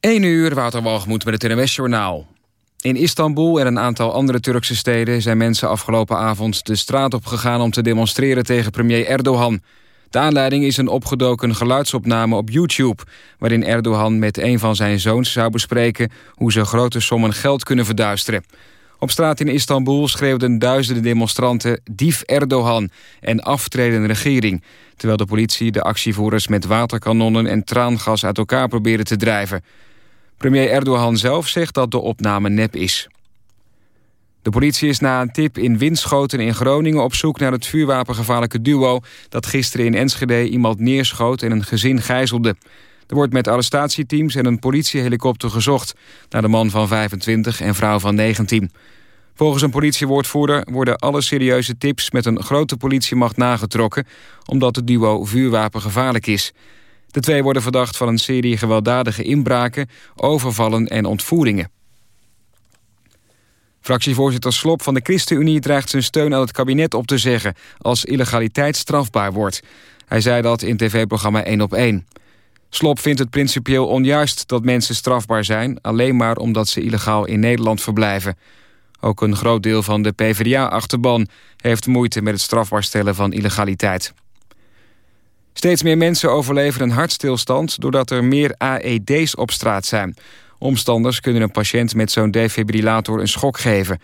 1 uur, Waterwalgemoed met het NWS-journaal. In Istanbul en een aantal andere Turkse steden... zijn mensen afgelopen avond de straat op gegaan om te demonstreren tegen premier Erdogan. De aanleiding is een opgedoken geluidsopname op YouTube... waarin Erdogan met een van zijn zoons zou bespreken... hoe ze grote sommen geld kunnen verduisteren. Op straat in Istanbul schreeuwden duizenden demonstranten... dief Erdogan en aftredende regering... terwijl de politie de actievoerders met waterkanonnen en traangas uit elkaar probeerde te drijven... Premier Erdogan zelf zegt dat de opname nep is. De politie is na een tip in Winschoten in Groningen... op zoek naar het vuurwapengevaarlijke duo... dat gisteren in Enschede iemand neerschoot en een gezin gijzelde. Er wordt met arrestatieteams en een politiehelikopter gezocht... naar de man van 25 en vrouw van 19. Volgens een politiewoordvoerder worden alle serieuze tips... met een grote politiemacht nagetrokken... omdat het duo vuurwapengevaarlijk is... De twee worden verdacht van een serie gewelddadige inbraken, overvallen en ontvoeringen. Fractievoorzitter Slop van de ChristenUnie dreigt zijn steun aan het kabinet op te zeggen als illegaliteit strafbaar wordt. Hij zei dat in tv-programma 1 op 1. Slop vindt het principieel onjuist dat mensen strafbaar zijn... alleen maar omdat ze illegaal in Nederland verblijven. Ook een groot deel van de PvdA-achterban heeft moeite met het strafbaar stellen van illegaliteit. Steeds meer mensen overleven een hartstilstand... doordat er meer AED's op straat zijn. Omstanders kunnen een patiënt met zo'n defibrillator een schok geven.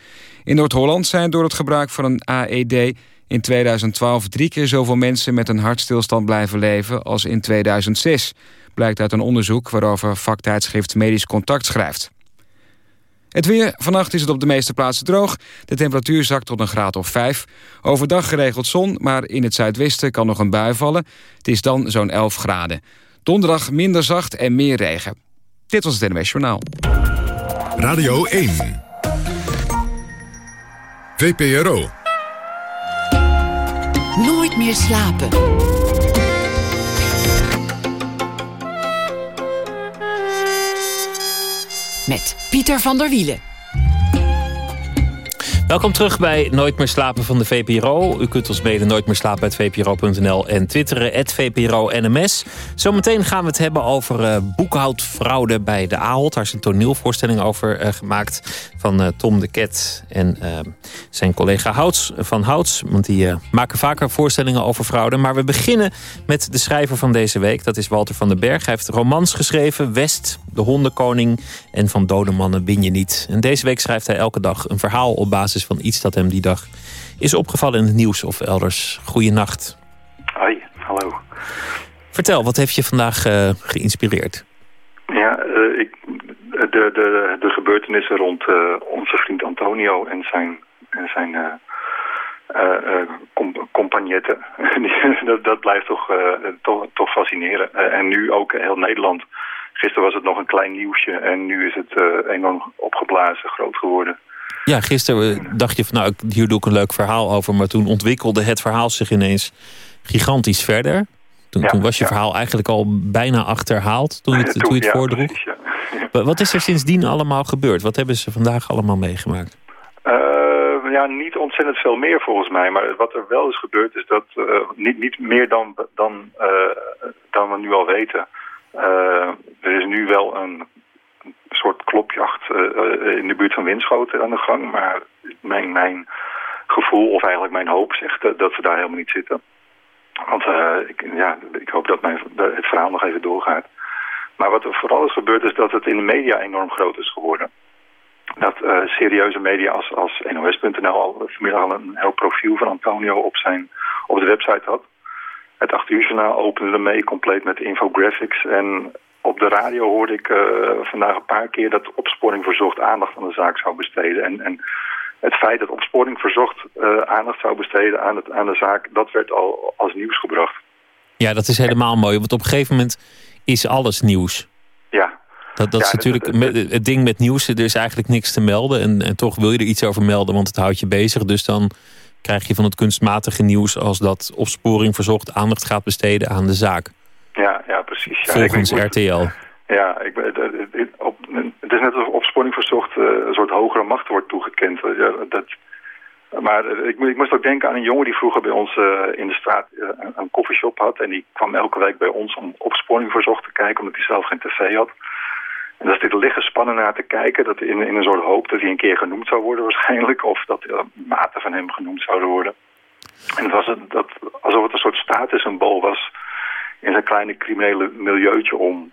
In Noord-Holland zijn door het gebruik van een AED... in 2012 drie keer zoveel mensen met een hartstilstand blijven leven... als in 2006, blijkt uit een onderzoek... waarover vaktijdschrift Medisch Contact schrijft. Het weer. Vannacht is het op de meeste plaatsen droog. De temperatuur zakt tot een graad of 5. Overdag geregeld zon, maar in het zuidwesten kan nog een bui vallen. Het is dan zo'n 11 graden. Donderdag minder zacht en meer regen. Dit was het NWS Journaal. Radio 1. VPRO. Nooit meer slapen. Met Pieter van der Wielen. Welkom terug bij Nooit meer slapen van de VPRO. U kunt ons mailen nooit meer slapen VPRO.nl en twitteren VPRO-NMS. Zometeen gaan we het hebben over uh, boekhoudfraude bij de AHOT. Daar is een toneelvoorstelling over uh, gemaakt van uh, Tom de Ket en zijn collega Houts van Houts. Want die maken vaker voorstellingen over fraude. Maar we beginnen met de schrijver van deze week. Dat is Walter van den Berg. Hij heeft romans geschreven. West, De Hondenkoning en Van Dode Mannen win je niet. En deze week schrijft hij elke dag een verhaal op basis van iets dat hem die dag is opgevallen in het nieuws of elders. Goeienacht. Hoi, hallo. Vertel, wat heeft je vandaag uh, geïnspireerd? Ja, uh, ik, de, de, de gebeurtenissen rond uh, onze vriend Antonio en zijn, en zijn compagnetten. dat, dat blijft toch, toch, toch fascineren. en nu ook heel Nederland. Gisteren was het nog een klein nieuwsje en nu is het enorm opgeblazen, groot geworden. Ja, gisteren dacht je van nou, hier doe ik een leuk verhaal over. Maar toen ontwikkelde het verhaal zich ineens gigantisch verder. Toen, toen was je verhaal eigenlijk al bijna achterhaald toen je het, toen je het voordroeg. Wat is er sindsdien allemaal gebeurd? Wat hebben ze vandaag allemaal meegemaakt? Uh, ja, niet ontzettend veel meer volgens mij. Maar wat er wel is gebeurd is dat uh, niet, niet meer dan, dan, uh, dan we nu al weten. Nu wel een soort klopjacht uh, in de buurt van Winschoten aan de gang. Maar mijn, mijn gevoel, of eigenlijk mijn hoop, zegt dat ze daar helemaal niet zitten. Want uh, ik, ja, ik hoop dat mijn, het verhaal nog even doorgaat. Maar wat er vooral is gebeurd is dat het in de media enorm groot is geworden. Dat serieuze media als, als NOS.nl al vanmiddag al een heel profiel van Antonio op, zijn, op de website had. Het 8 uur journaal opende ermee compleet met infographics. En op de radio hoorde ik uh, vandaag een paar keer dat opsporing verzocht aandacht aan de zaak zou besteden. En, en het feit dat opsporing verzocht uh, aandacht zou besteden aan, het, aan de zaak, dat werd al als nieuws gebracht. Ja, dat is helemaal mooi, want op een gegeven moment is alles nieuws. Ja. Dat, dat is natuurlijk het ding met nieuws, er is eigenlijk niks te melden. En, en toch wil je er iets over melden, want het houdt je bezig. Dus dan krijg je van het kunstmatige nieuws als dat opsporing verzocht aandacht gaat besteden aan de zaak. Ja, ja precies. Ja. Volgens RTL. Ja, ik, het, op, het is net alsof opsporing verzocht uh, een soort hogere macht wordt toegekend. Ja, dat, maar ik, ik, moest ook denken aan een jongen die vroeger bij ons uh, in de straat uh, een koffieshop had. En die kwam elke week bij ons om opsporing verzocht te kijken, omdat hij zelf geen tv had. En zit er liggen spannen naar te kijken, dat in, in een soort hoop dat hij een keer genoemd zou worden waarschijnlijk, of dat uh, maten van hem genoemd zouden worden. En het was een, dat, alsof het een soort statussymbool was in zijn kleine criminele milieutje om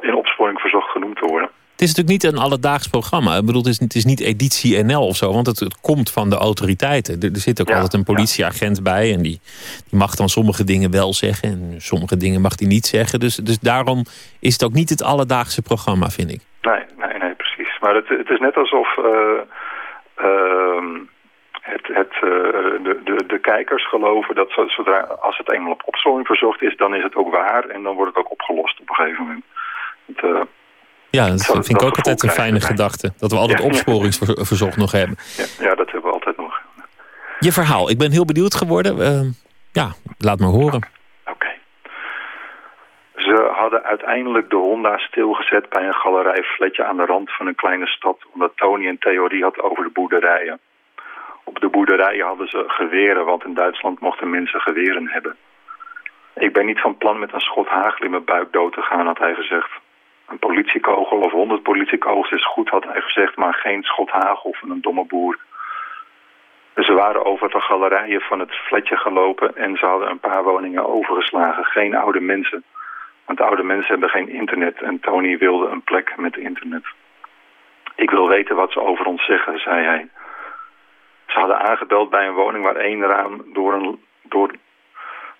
in opsporing verzocht genoemd te worden. Het is natuurlijk niet een alledaags programma. Ik bedoel, het is, het is niet editie NL of zo, want het, het komt van de autoriteiten. Er, er zit ook Ja, altijd een politieagent bij en die, die mag dan sommige dingen wel zeggen en sommige dingen mag hij niet zeggen. Dus, dus daarom is het ook niet het alledaagse programma, vind ik. Nee, nee, nee, precies. Maar het, het is net alsof eh, ehm, het, het, eh, de, de, de kijkers geloven dat zo- zodra, als het eenmaal op opsporing verzocht is, dan is het ook waar en dan wordt het ook opgelost op een gegeven moment. Het, eh, Ja, dat vind ik ook altijd een fijne gedachte. Dat we altijd Ja, ja. opsporingsverzocht nog hebben. ja, ja, dat hebben we altijd nog. Je verhaal, ik ben heel benieuwd geworden. Eh, ja, laat maar horen. Oké. Ze hadden uiteindelijk de Honda stilgezet bij een galerijfletje aan de rand van een kleine stad, omdat Tony een theorie had over de boerderijen. Op de boerderijen hadden ze geweren, want in Duitsland mochten mensen geweren hebben. Ik ben niet van plan met een schot hagel in mijn buik dood te gaan, had hij gezegd. Een politiekogel of honderd politiekogels is goed, had hij gezegd, maar geen schot hagel van een domme boer. Ze waren over de galerijen van het flatje gelopen en ze hadden een paar woningen overgeslagen. Geen oude mensen, want oude mensen hebben geen internet en Tony wilde een plek met internet. Ik wil weten wat ze over ons zeggen, zei hij. Ze hadden aangebeld bij een woning waar één raam door een, door,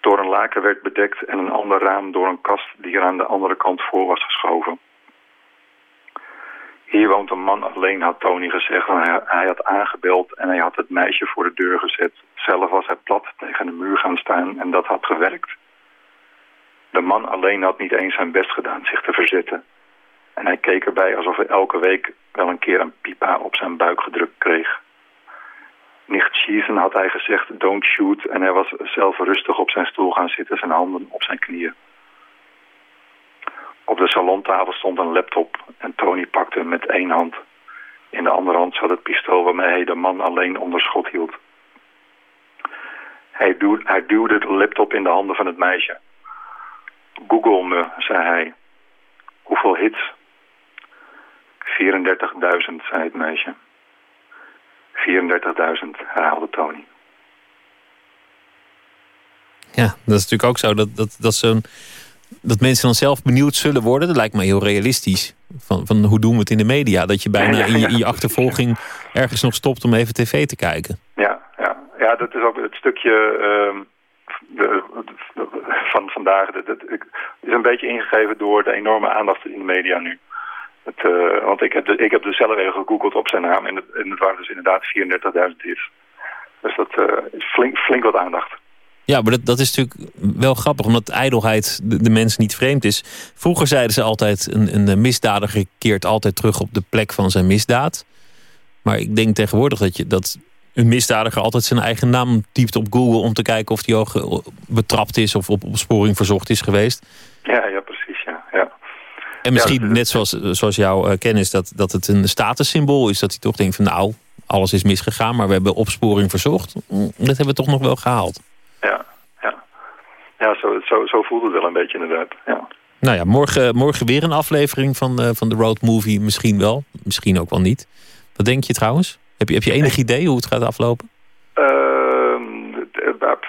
door een laken werd bedekt en een ander raam door een kast die er aan de andere kant voor was geschoven. Hier woont een man alleen, had Tony gezegd. Hij, hij had aangebeld en hij had het meisje voor de deur gezet. Zelf was hij plat tegen de muur gaan staan en dat had gewerkt. De man alleen had niet eens zijn best gedaan zich te verzetten. En hij keek erbij alsof hij elke week wel een keer een pipa op zijn buik gedrukt kreeg. Nicht schießen had hij gezegd, don't shoot. En hij was zelf rustig op zijn stoel gaan zitten, zijn handen op zijn knieën. Op de salontafel stond een laptop en Tony pakte hem met één hand. In de andere hand zat het pistool waarmee hij de man alleen onder schot hield. Hij hij duwde de laptop in de handen van het meisje. Google me, zei hij. Hoeveel hits? 34.000, zei het meisje. 34.000, herhaalde Tony. Ja, dat is natuurlijk ook zo dat, dat, dat, zo'n, dat mensen dan zelf benieuwd zullen worden. Dat lijkt me heel realistisch. Van, van hoe doen we het in de media? Dat je bijna in je, in je achtervolging ergens nog stopt om even tv te kijken. Ja, ja. ja dat is ook het stukje ehm, de, de- van vandaag. Dat, is een beetje ingegeven door de enorme aandacht in de media nu. Het, eh, want ik heb, de, ik heb dus zelf even gegoogeld op zijn naam en het, en het waren dus inderdaad 34.000 hits. Dus dat eh, is flink, flink wat aandacht. Ja, maar dat, dat is natuurlijk wel grappig, omdat ijdelheid de, de mens niet vreemd is. Vroeger zeiden ze altijd, een, een misdadiger keert altijd terug op de plek van zijn misdaad. Maar ik denk tegenwoordig dat, je, dat een misdadiger altijd zijn eigen naam typt op Google... om te kijken of hij ook eh, betrapt is of op opsporing verzocht is geweest. Ja, ja, precies, ja. ja. En misschien, Ja, net zoals, zoals jouw eh, kennis, dat, dat het een statussymbool is. Dat hij toch denkt van nou, alles is misgegaan, maar we hebben opsporing verzocht. Mm, Dat hebben we toch nog wel gehaald. Ja, ja. ja zo, zo, zo voelt het wel een beetje inderdaad. Ja. Nou ja, morgen, morgen weer een aflevering van, eh, van de Road Movie. Misschien wel, misschien ook wel niet. Wat denk je trouwens? Heb je, heb je enig idee hoe het gaat aflopen?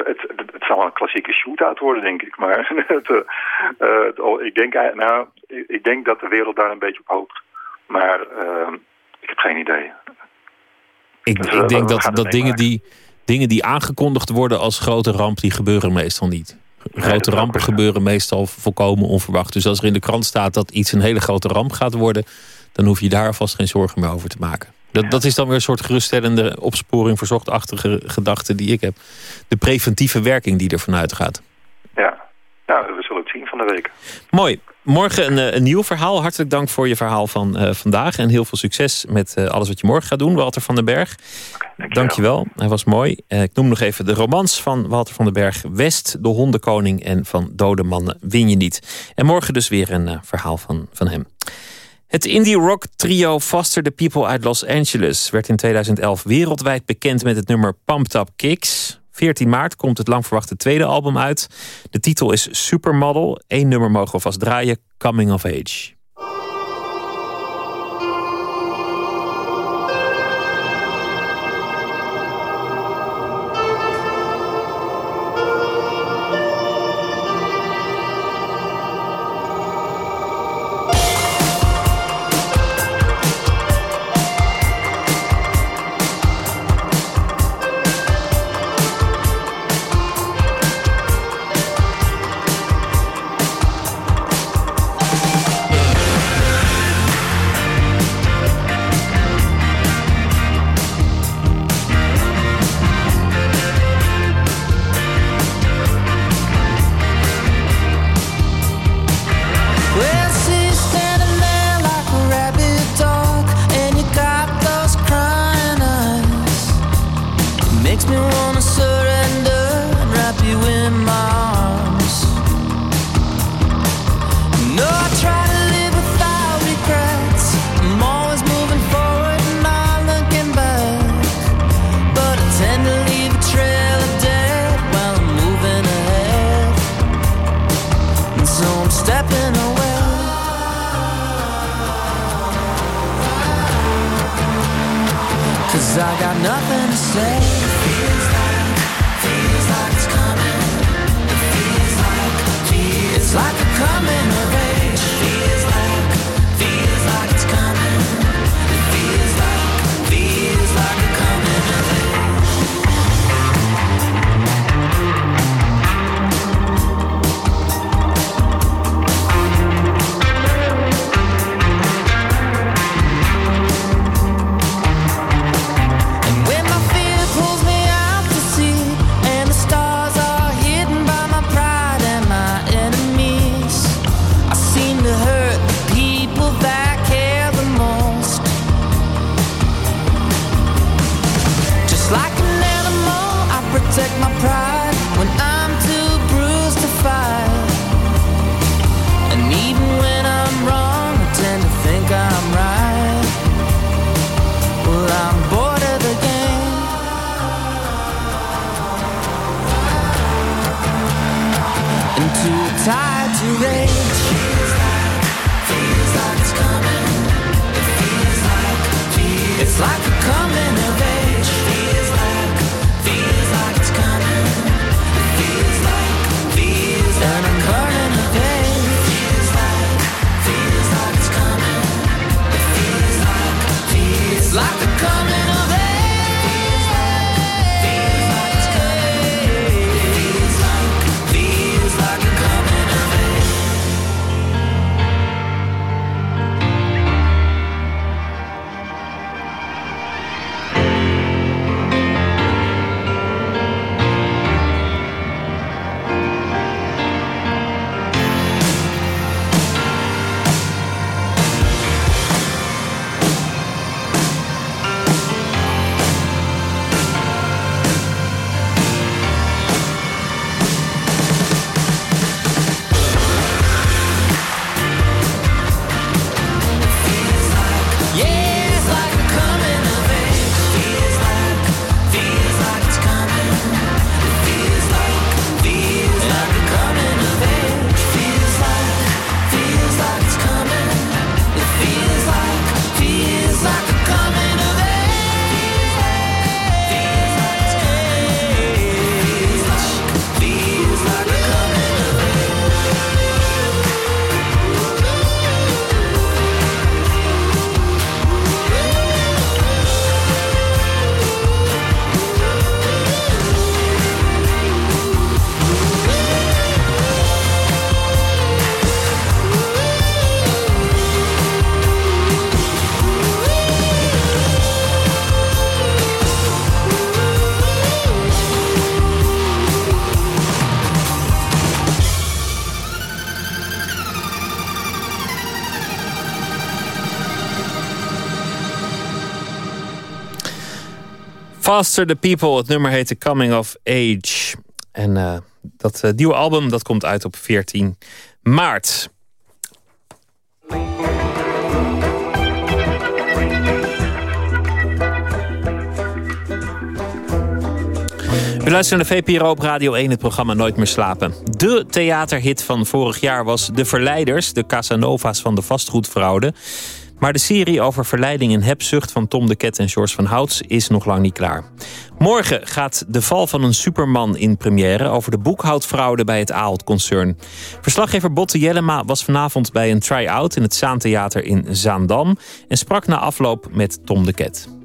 Het, het, zal een klassieke shootout worden, denk ik. Maar het, eh, eh, het- oh, ik, denk, eigenlijk- nou, ik, denk dat de wereld daar een beetje op hoopt. Maar ehm, ik heb geen idee. Ik, Dus, ik eh, denk dat, dat dingen, die, dingen die aangekondigd worden als grote ramp... die gebeuren meestal niet. Grote rampen gebeuren meestal volkomen onverwacht. Dus als er in de krant staat dat iets een hele grote ramp gaat worden... dan hoef je daar vast geen zorgen meer over te maken. Dat, dat is dan weer een soort geruststellende opsporing... verzochtachtige gedachte die ik heb. De preventieve werking die ervan uitgaat. Ja. ja, we zullen het zien van de week. Mooi. Morgen een, eh, een nieuw verhaal. Hartelijk dank voor je verhaal van eh, vandaag. En heel veel succes met eh, alles wat je morgen gaat doen, Walter van den Berg. Dankjewel. Dankjewel, hij was mooi. Ik noem nog even de romans van Walter van den Berg. West, De Hondenkoning en Van Dode Mannen win je niet. En morgen dus weer een verhaal van, van hem. Het indie rock trio Foster the People uit Los Angeles... werd in 2011 wereldwijd bekend met het nummer Pumped Up Kicks. 14 maart komt het lang verwachte tweede album uit. De titel is Supermodel. Eén nummer mogen we vast draaien, Coming of Age. Nothing to say. Feels like, it's coming. Feels like, like a coming of age. Faster the People, het nummer heet The Coming of Age. En eh, dat eh, nieuwe album dat komt uit op 14 maart. U luistert naar de VPRO op Radio 1, het programma Nooit meer slapen. De theaterhit van vorig jaar was De Verleiders, de Casanova's van de vastgoedfraude. Maar de serie over verleiding en hebzucht van Tom de Ket en George van Houts is nog lang niet klaar. Morgen gaat De Val van een Superman in première over de boekhoudfraude bij het Ahold-concern. Verslaggever Botte Jellema was vanavond bij een try-out in het Zaantheater in Zaandam en sprak na afloop met Tom de Ket.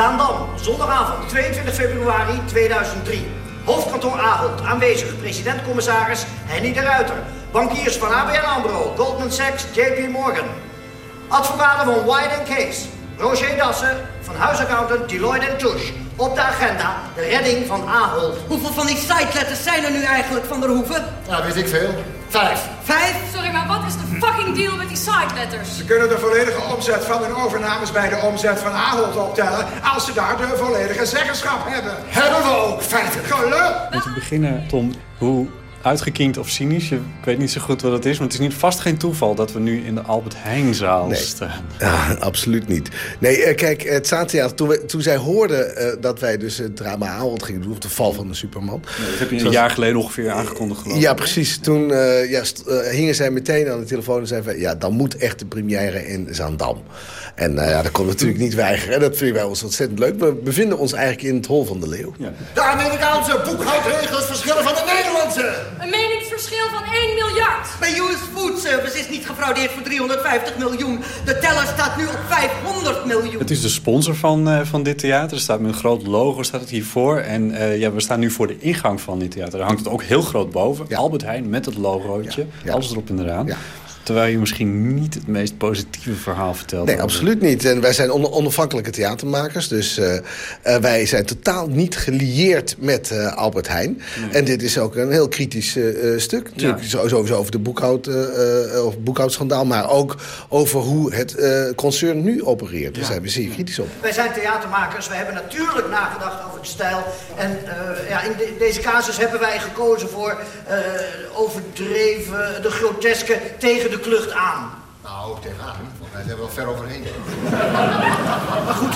Zaandam, zondagavond 22 februari 2003. Hoofdkantoor Ahold, aanwezig president-commissaris Henny de Ruiter. Bankiers van ABN AMRO, Goldman Sachs, JP Morgan. Advocaten van White Case, Roger Dassen van huisaccountant Deloitte Touche. Op de agenda de redding van Ahold. Hoeveel van die siteletters zijn er nu eigenlijk van der Hoeven? Ja, weet ik veel. Vijf. Vijf? Sorry, maar wat is de fucking deal met die siteletters? Ze kunnen de volledige omzet van hun overnames bij de omzet van Ahold optellen... als ze daar de volledige zeggenschap hebben. Hebben we ook, feitelijk. Geluk! Om te beginnen, Tom, hoe uitgekiend of cynisch. Je- Ik weet niet zo goed wat het is. Maar het is niet, vast geen toeval dat we nu in de Albert Heijnzaal Nee. staan. Ja, absoluut niet. Nee, eh, kijk, het Zaantheater, toen, we- toen zij hoorden eh, dat wij dus het drama Harold gingen doen... of de val van de Superman... dat heb je een Zoals- jaar geleden ongeveer aangekondigd geloof ik. Ja, precies. Toen eh, ja, st- eh, hingen zij meteen aan de telefoon en zeiden van... ja, dan moet echt de première in Zaandam. En eh, ja, dat kon natuurlijk niet weigeren. En dat vinden wij ons ontzettend leuk. We bevinden ons eigenlijk in het Hol van de Leeuw. De Amerikaanse boekhoudregels verschillen van de Nederlandse. Een meningsverschil van 1 miljard. Bij US Food Service is niet gefraudeerd voor 350 miljoen. De teller staat nu op 500 miljoen. Het is de sponsor van, eh, van dit theater. Er staat met een groot logo staat het hiervoor. En eh, ja, we staan nu voor de ingang van dit theater. Daar hangt het ook heel groot boven. Albert Heijn met het logootje. Alles erop en eraan. Terwijl je misschien niet het meest positieve verhaal vertelt. Nee, absoluut niet. En wij zijn on- onafhankelijke theatermakers. Dus eh, eh, wij zijn totaal niet gelieerd met eh, Albert Heijn. En dit is ook een heel kritisch stuk. Natuurlijk sowieso over de boekhoud, eh, eh, of boekhoudschandaal. Maar ook over hoe het eh, concern nu opereert. Daar zijn we zeer kritisch op. Wij zijn theatermakers, we hebben natuurlijk nagedacht over de stijl. En eh, ja, in de- deze casus hebben wij gekozen voor eh, overdreven, de groteske tegen de klucht aan. Nou, tegenaan. Volgens mij zijn we wel ver overheen. Maar goed,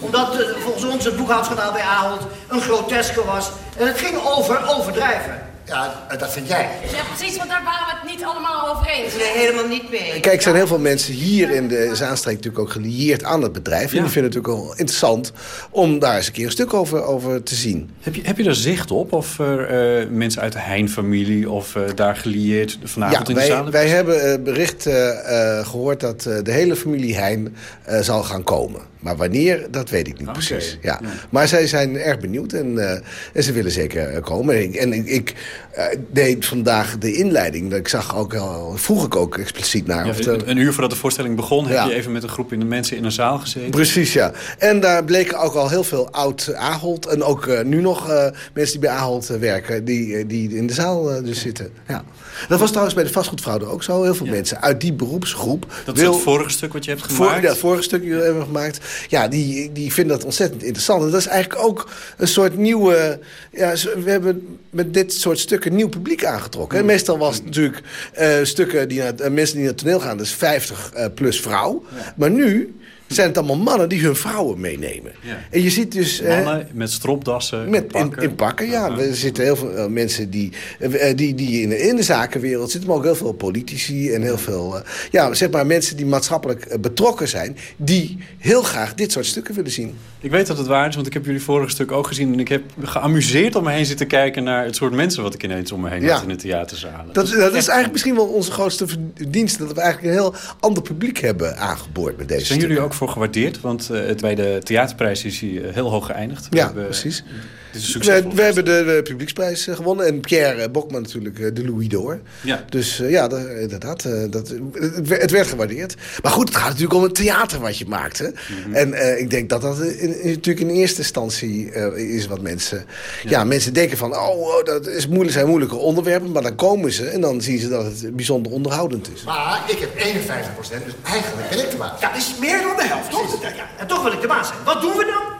omdat eh, volgens ons het boekhoudschandaal bij Ahold een groteske was. En het ging over overdrijven. Ja, dat vind jij. Ja, precies, want daar waren we het niet allemaal over eens. Nee, helemaal niet mee. Kijk, er zijn heel veel mensen hier in de Zaanstreek natuurlijk ook gelieerd aan het bedrijf. En Ja. die vinden het natuurlijk wel interessant om daar eens een keer een stuk over, over te zien. Heb je, heb je daar zicht op? Of er eh, mensen uit de Heijn-familie of eh, daar gelieerd vanavond ja, in de zaal? wij, wij hebben eh, bericht eh, eh, gehoord dat eh, de hele familie Heijn eh, zal gaan komen. Maar wanneer, dat weet ik niet precies. Ja. Maar zij zijn erg benieuwd en, eh, en ze willen zeker eh, komen. En ik, en ik, eh, deed vandaag de inleiding. Ik zag ook al, vroeg ik ook expliciet naar. Ja, of de- een uur voordat de voorstelling begon, heb je even met een groep in de mensen in een zaal gezeten. Precies, ja. En daar bleken ook al heel veel oud Ahold... en ook nu nog mensen die bij Ahold werken... die, die in de zaal dus zitten. Ja. Dat was trouwens bij de vastgoedfraude ook zo. Heel veel mensen uit die beroepsgroep... Dat is wil- het vorige stuk wat je hebt Voor, gemaakt. ja, het vorige stuk die we hebben gemaakt. Ja, die, die vinden dat ontzettend interessant. En dat is eigenlijk ook een soort nieuwe... Ja, we hebben met dit soort stukken nieuw publiek aangetrokken. En meestal was het natuurlijk eh, stukken die naar, het- eh, mensen die naar het toneel gaan... dus 50 eh, plus vrouw. Maar nu zijn het allemaal mannen die hun vrouwen meenemen. Ja. En je ziet dus... eh, Mannen met stropdassen, met, in, pakken. in pakken, ja. Er zitten heel veel eh, mensen die, eh, die, die in, de, in de zakenwereld zitten... maar ook heel veel politici en heel veel... eh, ja, zeg maar mensen die maatschappelijk eh, betrokken zijn... die heel graag dit soort stukken willen zien. Ik weet dat het waar is, want ik heb jullie vorige stuk ook gezien... en ik heb geamuseerd om me heen zitten kijken naar het soort mensen... wat ik ineens om me heen Ja. had in de theaterzalen. Dat, dat is eigenlijk misschien wel onze grootste verdienste... dat we eigenlijk een heel ander publiek hebben aangeboord met deze Zijn jullie ook voor gewaardeerd? Want eh, het, bij de theaterprijs is hij eh, heel hoog geëindigd. Ja, hebben- precies. We, we hebben de, de publieksprijs eh, gewonnen. En Pierre eh, Bokman natuurlijk eh, de Louis d'Or. Ja. Dus eh, ja, dat, inderdaad. eh, dat, het, werd- het werd gewaardeerd. Maar goed, het gaat natuurlijk om het theater wat je maakt. Hè? Mhm. En eh, ik denk dat dat in, in- natuurlijk in eerste instantie eh, is wat mensen... Ja. mensen denken van, oh, oh, dat is moeilijk, zijn moeilijke onderwerpen. Maar dan komen ze en dan zien ze dat het bijzonder onderhoudend is. Maar ik heb 51 procent, dus eigenlijk ben ik de baas. Ja, dat is meer dan de helft, toch? Ja, ja. En toch wil ik de baas zijn. Wat doen we dan?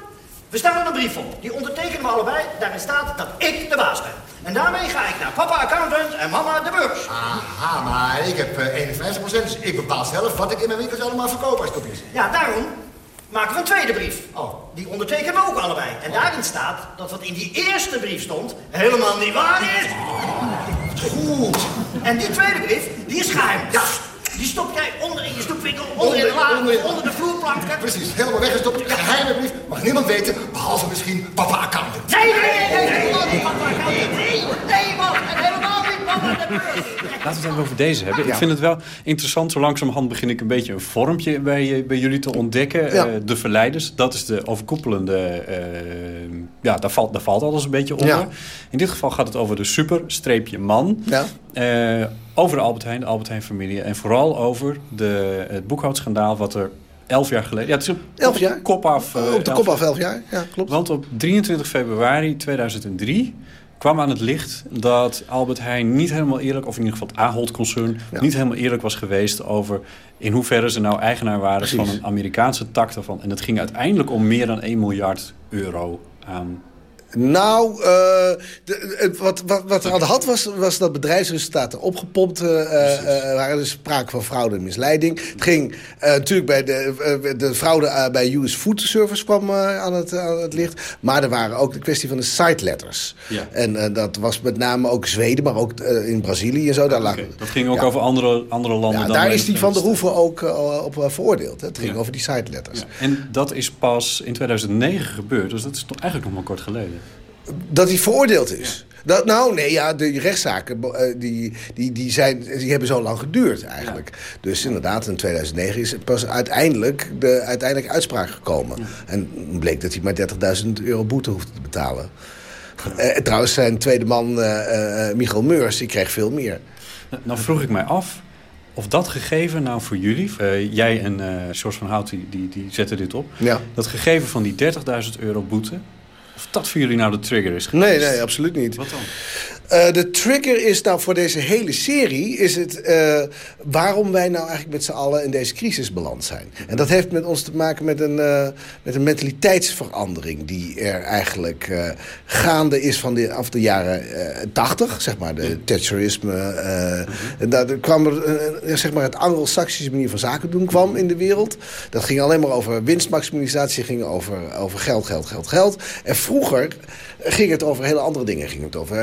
We stellen een brief op. Die ondertekenen we allebei. Daarin staat dat ik de baas ben. En daarmee ga ik naar papa accountant en mama de beurs. Aha, maar ik heb eh, 51 procent, dus ik bepaal zelf wat ik in mijn winkels allemaal verkoop als kopjes. Ja, daarom maken we een tweede brief. Oh. Die ondertekenen we ook allebei. En daarin staat dat wat in die eerste brief stond helemaal niet waar is. Goed. En die tweede brief, die is geheim. Ja. Die stop jij onder in je snoepwinkel, onder, in de la, onder, onder- de vloerplank. Precies, helemaal weggestopt. Geheime brief, mag niemand weten, behalve misschien papa accountant. Nee, nee, nee, nee, helemaal niet papa accountant. Nee, nee, man. En helemaal niet mama de beurs. Laten we het even over deze hebben. Ja. Ik vind het wel interessant. Zo langzamerhand begin ik een beetje een vormpje bij, eh, bij jullie te ontdekken. Ja. Eh, de Verleiders, dat is de overkoepelende... eh, ja, daar valt, daar valt alles een beetje onder. Ja. In dit geval gaat het over de super-man. Ja. Eh, over de Albert Heijn, de Albert Heijn-familie. En vooral over de, het boekhoudschandaal wat er elf jaar geleden... Ja, het is een Elf jaar? kop af. eh, Op de elf- kop af elf jaar, ja, klopt. want op 23 februari 2003 kwam aan het licht dat Albert Heijn niet helemaal eerlijk... of in ieder geval het Ahold-concern Ja. niet helemaal eerlijk was geweest... over in hoeverre ze nou eigenaar waren Precies. van een Amerikaanse tak daarvan. En het ging uiteindelijk om meer dan 1 miljard euro aan Nou, eh, de- wat, wat, wat er aan de hand was, was dat bedrijfsresultaten opgepompt eh, eh, waren. Dus sprake van fraude en misleiding. Het ging natuurlijk bij de, de fraude bij US Food Service kwam aan, het, aan het licht. Maar er waren ook de kwestie van de site letters. Ja. En dat was met name ook Zweden, maar ook in Brazilië en zo. Daar lagen, Dat ging ook Ja. over andere, andere landen ja, dan daar is die van der Hoeven ook op veroordeeld. Hè. Het ging over die site letters. En dat is pas in 2009 gebeurd, dus dat is toch eigenlijk nog maar kort geleden. Dat hij veroordeeld is. Dat, nou, nee, ja, de rechtszaken eh, die, die, die, zijn, die hebben zo lang geduurd eigenlijk. Dus inderdaad, in 2009 is pas uiteindelijk de uiteindelijke uitspraak gekomen. En bleek dat hij maar 30.000 euro boete hoefde te betalen. Eh, trouwens, zijn tweede man, eh, eh, Michael Meurs, die kreeg veel meer. Nou, nou vroeg ik mij af of dat gegeven nou voor jullie... eh, jij en eh George van Hout, die, die, die zetten dit op... Ja. dat gegeven van die 30.000 euro boete... of dat voor jullie nou de trigger is geweest? Nee, nee, absoluut niet. Wat dan? Eh, de trigger is nou voor deze hele serie... is het eh, waarom wij nou eigenlijk met z'n allen in deze crisis beland zijn. En dat heeft met ons te maken met een, eh, met een mentaliteitsverandering... die er eigenlijk gaande is van de, af de jaren 80. Zeg maar, de Thatcherisme. en daar kwam er, zeg maar, het Anglo-Saxische manier van zaken doen kwam in de wereld. Dat ging alleen maar over winstmaximalisatie. ging over, over geld, geld, geld, geld. En vroeger ging het over hele andere dingen. Ging het over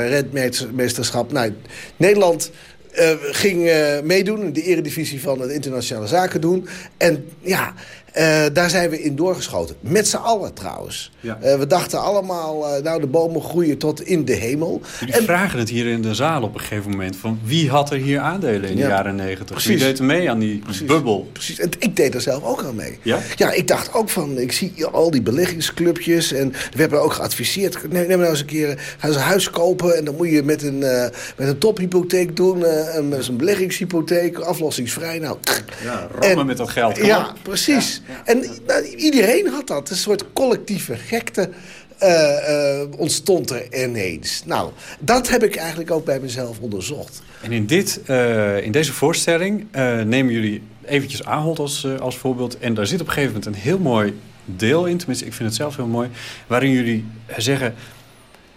redmeesterschap. Nou, Nederland eh, ging eh, meedoen de eredivisie van het internationale zaken doen. En ja, eh, daar zijn we in doorgeschoten. Met z'n allen trouwens. Ja. Eh, we dachten allemaal, eh, nou de bomen groeien tot in de hemel. Jullie En- vragen het hier in de zaal op een gegeven moment... van wie had er hier aandelen in Ja. de jaren 90? Wie deed er mee aan die bubbel? Precies, en ik deed er zelf ook aan mee. Ja? Ja, ik dacht ook van, ik zie al die beleggingsclubjes... en we hebben ook geadviseerd, neem, neem nou eens een keer... ga eens een huis kopen en dan moet je met een, met een tophypotheek doen... eh, en met een beleggingshypotheek, aflossingsvrij. Nou, Ja, rammen En- met dat geld. kom ja, op. precies. En nou, iedereen had dat. Een soort collectieve gekte eh, eh, ontstond er ineens. Nou, dat heb ik eigenlijk ook bij mezelf onderzocht. En in, dit, eh, in deze voorstelling nemen jullie eventjes Ahold als, als voorbeeld. En daar zit op een gegeven moment een heel mooi deel in. Tenminste, ik vind het zelf heel mooi. Waarin jullie zeggen...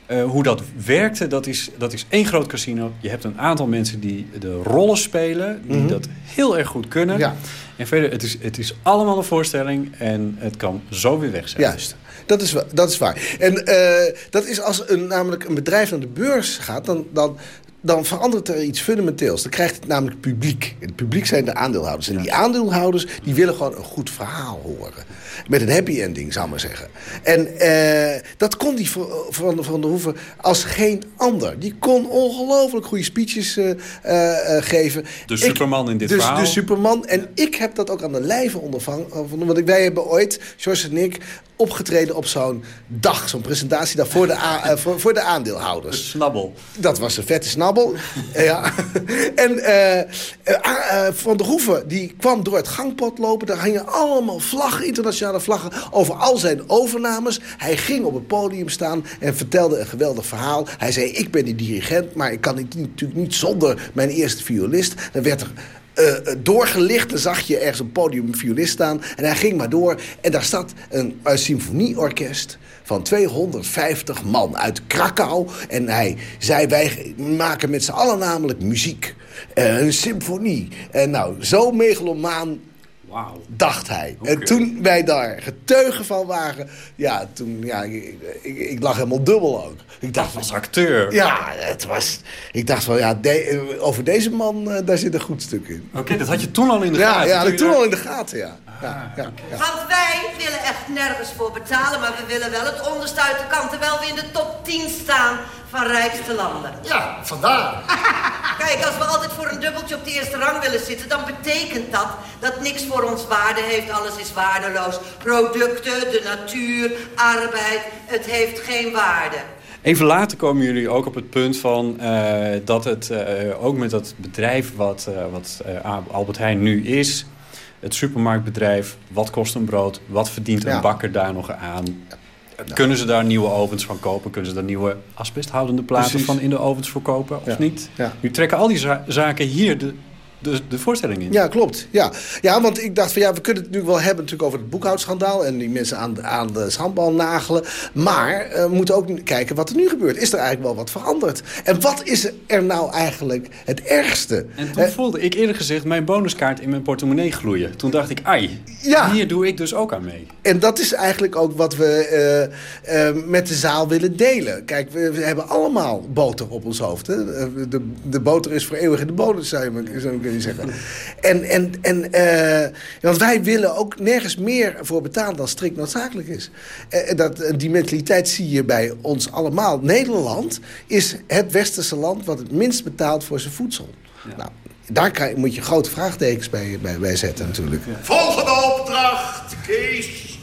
hoe dat werkte, dat is, dat is één groot casino. Je hebt een aantal mensen die de rollen spelen, die Mhm. dat heel erg goed kunnen. Ja. En verder, het is, het is allemaal een voorstelling en het kan zo weer weg zijn. Juist. Dat is, dat is waar. En eh, dat is als een, namelijk een bedrijf naar de beurs gaat, dan, dan, dan verandert er iets fundamenteels. Dan krijgt het namelijk publiek. Het publiek zijn de aandeelhouders. En die aandeelhouders die willen gewoon een goed verhaal horen. Met een happy ending, zou ik maar zeggen. En eh, dat kon die van, van, der Hoeven als geen ander. Die kon ongelooflijk goede speeches eh, eh, eh, geven. De Ik- Superman in dit dus, verhaal. De Superman. En ik heb dat ook aan de lijve ondervangen. Want wij hebben ooit, George en ik, opgetreden op zo'n dag. Zo'n presentatiedag voor de, eh, voor, voor de aandeelhouders. Snabbel. Dat was een vette snabbel. ja. En eh, eh, ah, Van der Hoeven die kwam door het gangpad lopen. Daar hingen allemaal vlaggen, internationale vlaggen... over al zijn overnames. Hij ging op het podium staan en vertelde een geweldig verhaal. Hij zei, ik ben die dirigent, maar ik kan niet, natuurlijk niet zonder mijn eerste violist. Dan werd er... eh, doorgelicht, dan zag je ergens een podium een violist staan. En hij ging maar door. En daar staat een, symfonieorkest van 250 man uit Krakau. En hij zei, wij maken met z'n allen namelijk muziek. Eh, een symfonie. En nou, zo megalomaan Wauw. dacht hij. En toen wij daar getuigen van waren... ja, toen, ja, ik, ik, ik lag helemaal dubbel ook. Ik dacht Als acteur. Ja, het was... Ik dacht van, ja, de- over deze man, eh, daar zit een goed stuk in. Oké, dat had je toen al in de Ja, gaten. ja, had ik je toen al in de gaten, ja. Ja, ja, ja. Want wij willen echt nergens voor betalen, maar we willen wel het onderste uit de kant, terwijl we in de top 10 staan van rijkste landen. Ja, vandaar. Kijk, als we altijd voor een dubbeltje op de eerste rang willen zitten, dan betekent dat dat niks voor ons waarde heeft. Alles is waardeloos. Producten, de natuur, arbeid, het heeft geen waarde. Even later komen jullie ook op het punt van eh, dat het eh, ook met dat bedrijf wat, eh, wat eh, Albert Heijn nu is, het supermarktbedrijf, wat kost een brood, wat verdient een Ja. bakker daar nog aan? Kunnen ze daar nieuwe ovens van kopen? Kunnen ze daar nieuwe asbesthoudende platen Precies. van in de ovens verkopen of niet? Nu trekken al die za- zaken hier de, de, de voorstelling in. Ja, klopt. Ja. ja, want ik dacht van ja, we kunnen het nu wel hebben natuurlijk over het boekhoudschandaal... en die mensen aan, aan de schandbal nagelen. Maar eh, we moeten ook kijken wat er nu gebeurt. Is er eigenlijk wel wat veranderd? En wat is er nou eigenlijk het ergste? En toen voelde ik eerlijk gezegd mijn bonuskaart in mijn portemonnee gloeien. Toen dacht ik, ai, Ja. hier doe ik dus ook aan mee. En dat is eigenlijk ook wat we eh, eh, met de zaal willen delen. Kijk, we, we hebben allemaal boter op ons hoofd. Hè? Eh, De, de boter is voor eeuwig in de bodem, zou je, je zeggen. En, en, en, eh, want wij willen ook nergens meer voor betalen dan strikt noodzakelijk is. Eh, dat, die mentaliteit zie je bij ons allemaal. Nederland is het westerse land wat het minst betaalt voor zijn voedsel. Nou, daar kan, moet je grote vraagtekens bij, bij, bij zetten natuurlijk. Volgende opdracht, Kees.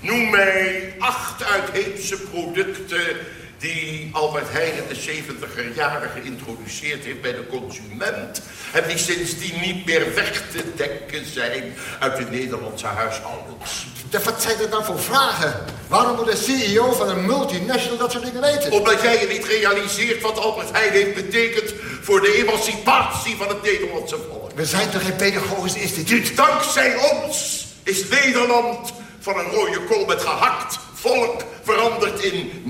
Noem mij acht uitheemse producten die Albert Heijn in de 70er jaren geïntroduceerd heeft bij de consument. En die sindsdien niet meer weg te denken zijn uit de Nederlandse huishoudens. Ja, wat zijn dat dan voor vragen? Waarom moet de CEO van een multinational dat soort dingen weten? Omdat jij je niet realiseert wat Albert Heijn heeft betekend voor de emancipatie van het Nederlandse volk. We zijn toch geen pedagogisch instituut? Dankzij ons is Nederland van een rode kool met gehakt volk veranderd in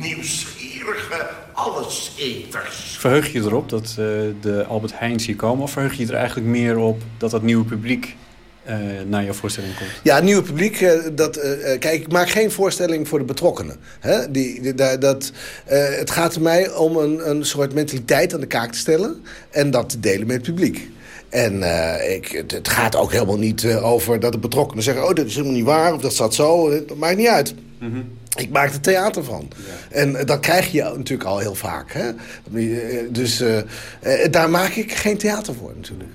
nieuwsgierige alleseters. Verheug je erop dat eh, de Albert Heijns hier komen? Of verheug je er eigenlijk meer op dat dat nieuwe publiek eh, naar jouw voorstelling komt? Ja, het nieuwe publiek. eh, dat, kijk, ik maak geen voorstelling voor de betrokkenen. Hè? Die, die- da- dat, eh, het gaat er mij om een, een soort mentaliteit aan de kaak te stellen... en dat te delen met het publiek. En eh, ik, het, het gaat ook helemaal niet eh, over dat de betrokkenen zeggen... oh, dat is helemaal niet waar, of dat staat zo. Dat maakt niet uit. Ik maak er theater van. En eh, dat krijg je natuurlijk al heel vaak. Hè? Eh, Dus eh, daar maak ik geen theater voor natuurlijk.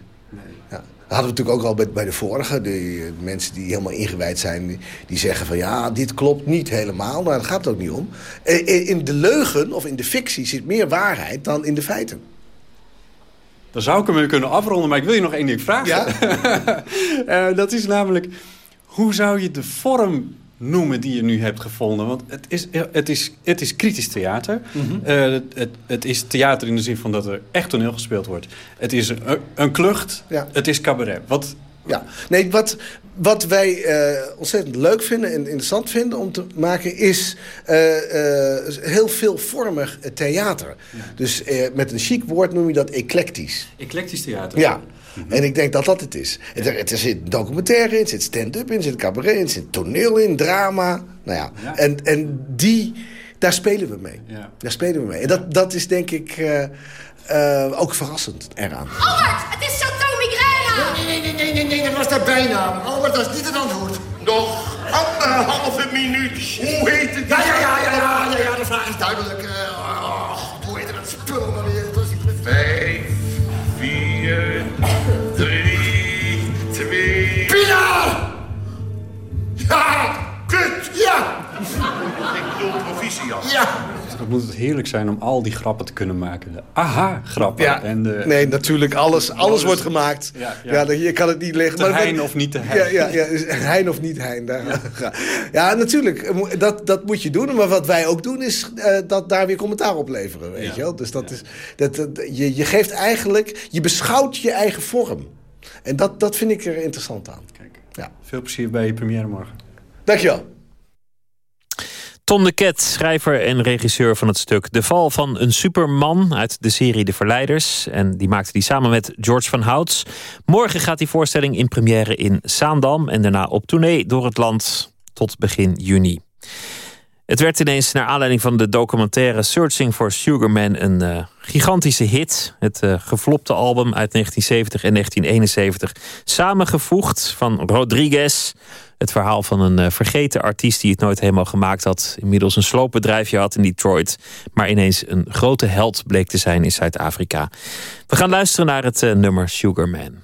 Ja. Dat hadden we natuurlijk ook al bij, bij de vorige. De mensen die helemaal ingewijd zijn, die, die zeggen van ja, dit klopt niet helemaal. Maar daar gaat het ook niet om. In de leugen of in de fictie zit meer waarheid dan in de feiten. Dan zou ik hem weer kunnen afronden, maar ik wil je nog één ding vragen. Eh, dat is namelijk, hoe zou je de vorm noemen die je nu hebt gevonden? Want het is, het is, het is kritisch theater. Eh, het, het, het is theater in de zin van dat er echt toneel gespeeld wordt. Het is een, een klucht, het is cabaret. Wat, Ja, nee, wat, wat wij eh, ontzettend leuk vinden en interessant vinden om te maken... is eh, eh, heel veelvormig theater. Dus eh, met een chic woord noem je dat eclectisch. Eclectisch theater. Ja. En ik denk dat dat het is. Het, er, er zit documentaire in, zit stand-up in, zit cabaret in, er zit toneel in, drama. Nou ja, Ja. En, en die, daar spelen we mee. Ja. Daar spelen we mee. En dat, dat is denk ik eh, eh, ook verrassend eraan. Albert, het is Chateau Migraine! Nee, nee, nee, nee, nee, dat was de bijnaam. Albert, dat is niet het antwoord. Nog anderhalve minuut. Hoe heet het? Ja, ja, ja, ja, ja, ja, ja de vraag is duidelijk. Ja! Kut! Ja! Ik bedoel proficiat. Ja! Dan moet het heerlijk zijn om al die grappen te kunnen maken. De aha-grappen. Ja, En de, nee, natuurlijk, alles, alles wordt gemaakt. Ja, Ja, hier kan het niet liggen. Te hein of niet te hein. Ja, ja, ja, hein of niet hein. Daar, ja. ja, natuurlijk, dat, dat moet je doen. Maar wat wij ook doen, is eh, dat daar weer commentaar op leveren. Weet je wel? Dus dat is, dat, dat- je, je geeft eigenlijk, je beschouwt je eigen vorm. En dat, dat vind ik er interessant aan. Ja. veel plezier bij je première morgen. Dankjewel. Ton de Ket, schrijver en regisseur van het stuk De Val van een Superman uit de serie De Verleiders. En die maakte die samen met George van Houts. Morgen gaat die voorstelling in première in Zaandam en daarna op tournee door het land tot begin juni. Het werd ineens naar aanleiding van de documentaire Searching for Sugar Man een eh, gigantische hit. Het eh, geflopte album uit 1970 en 1971. Samengevoegd van Rodriguez. Het verhaal van een eh, vergeten artiest die het nooit helemaal gemaakt had. Inmiddels een sloopbedrijfje had in Detroit. Maar ineens een grote held bleek te zijn in Zuid-Afrika. We gaan luisteren naar het nummer Sugar Man.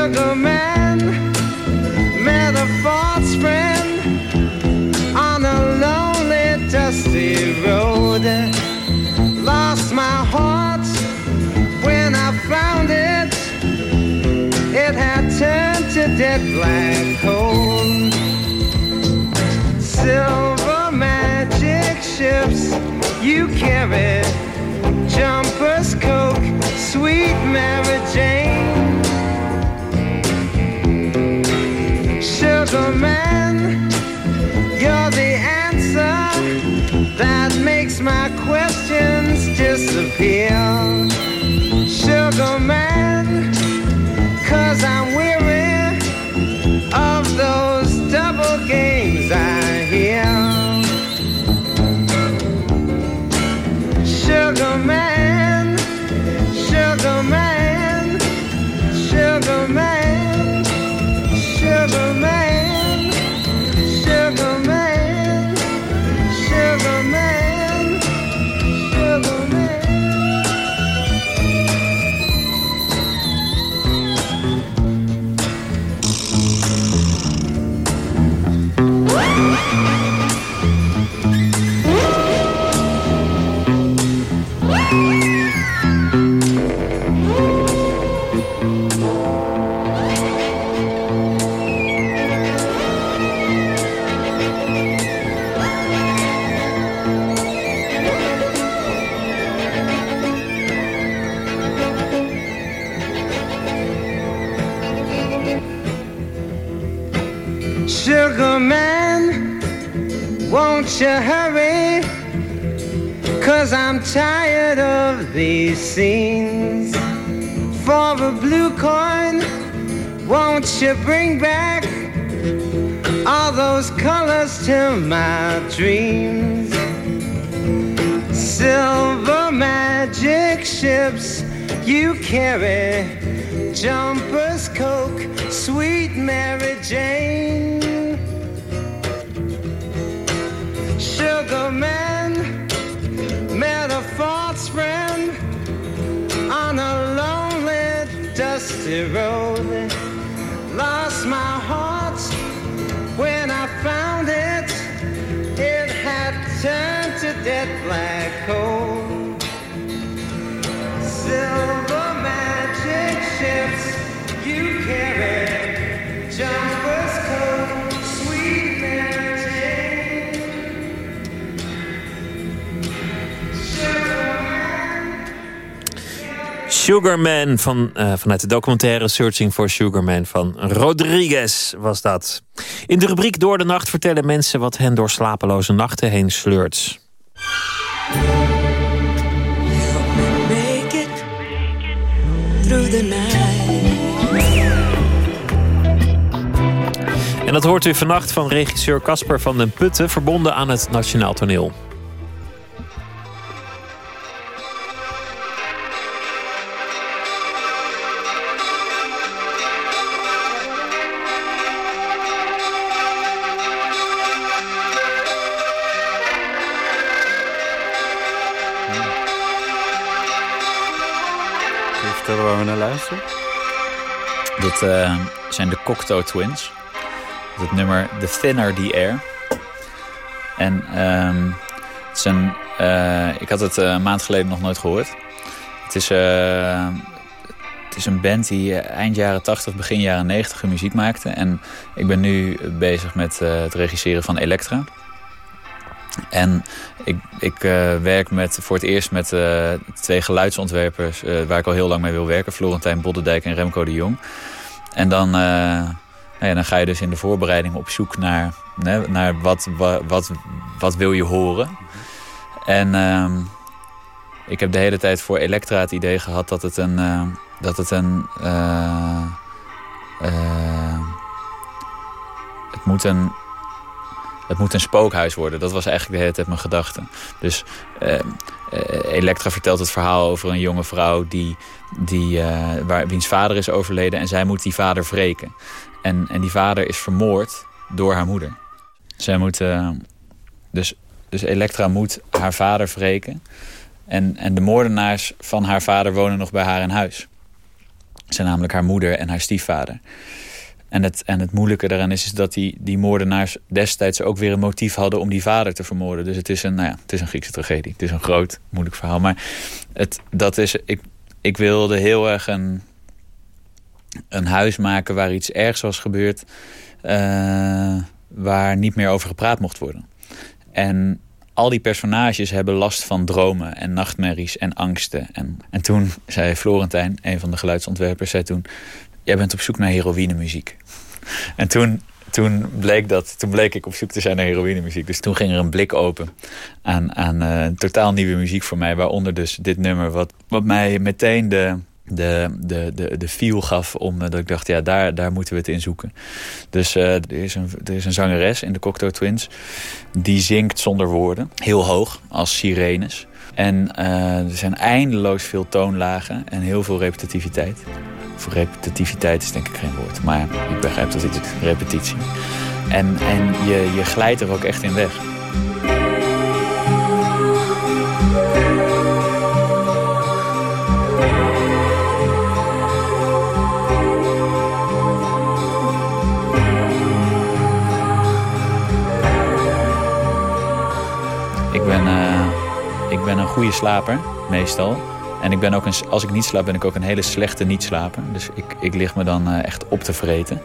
Sugar man, met a false friend on a lonely, dusty road. Lost my heart when I found it. It had turned to dead black coal. Silver magic ships you carry. Jumpers, Coke, sweet Mary Jane. Sugar man, you're the answer that makes my questions disappear. Sugar man, cause I'm Sugarman van, eh, vanuit de documentaire Searching for Sugarman van Rodriguez was dat. In de rubriek Door de Nacht vertellen mensen wat hen door slapeloze nachten heen sleurt. En dat hoort u vannacht van regisseur Casper van den Putten, verbonden aan het Nationaal Toneel. Eh, zijn de Cocteau Twins. Het nummer The Thinner the Air. En ehm, het eh, ik had het eh, een maand geleden nog nooit gehoord. Het is, het is een band die eind jaren 80, begin jaren 90 muziek maakte. En ik ben nu bezig met het regisseren van Elektra. En ik, ik werk met, voor het eerst met twee geluidsontwerpers... waar ik al heel lang mee wil werken. Florentijn Boddendijk en Remco de Jong. En dan, eh, nou ja, dan ga je dus in de voorbereiding op zoek naar, naar wat, wat, wat, wil je horen. En ehm, ik heb de hele tijd voor Elektra het idee gehad dat het een... eh, dat het een eh, het moet een het moet een spookhuis worden. Dat was eigenlijk de hele tijd mijn gedachte. Dus eh, eh, Elektra vertelt het verhaal over een jonge vrouw... Die, die, eh, waar, wiens vader is overleden en zij moet die vader wreken. En, en die vader is vermoord door haar moeder. Zij moet, eh, dus, dus Elektra moet haar vader wreken. En, en de moordenaars van haar vader wonen nog bij haar in huis. Zijn namelijk haar moeder en haar stiefvader. En het, en het moeilijke daaraan is, is dat die, die moordenaars destijds ook weer een motief hadden om die vader te vermoorden. Dus het is een, nou ja, het is een Griekse tragedie. Het is een groot, moeilijk verhaal. Maar het, dat is, ik, ik wilde heel erg een, een huis maken waar iets ergs was gebeurd. Uh, waar niet meer over gepraat mocht worden. En al die personages hebben last van dromen en nachtmerries en angsten. En, en toen zei Florentijn, een van de geluidsontwerpers, zei toen... jij bent op zoek naar heroïnemuziek. En toen, toen, bleek dat, toen bleek ik op zoek te zijn naar heroïnemuziek. Dus toen ging er een blik open aan, aan uh, totaal nieuwe muziek voor mij. Waaronder dus dit nummer, wat, wat mij meteen de, de, de, de, de feel gaf om dat ik dacht, ja, daar, daar moeten we het in zoeken. Dus uh, er, is een, er is een zangeres in de Cocteau Twins die zingt zonder woorden, heel hoog, als sirenes. En er zijn eindeloos veel toonlagen en heel veel repetitiviteit. Voor repetitiviteit is denk ik geen woord, maar ik begrijp dat het repetitie. En, en je, je glijdt er ook echt in weg. Ik ben, uh, ik ben een goede slaper, meestal. En ik ben ook een, als ik niet slaap, ben ik ook een hele slechte niet-slaper. Dus ik, ik lig me dan uh, echt op te vreten.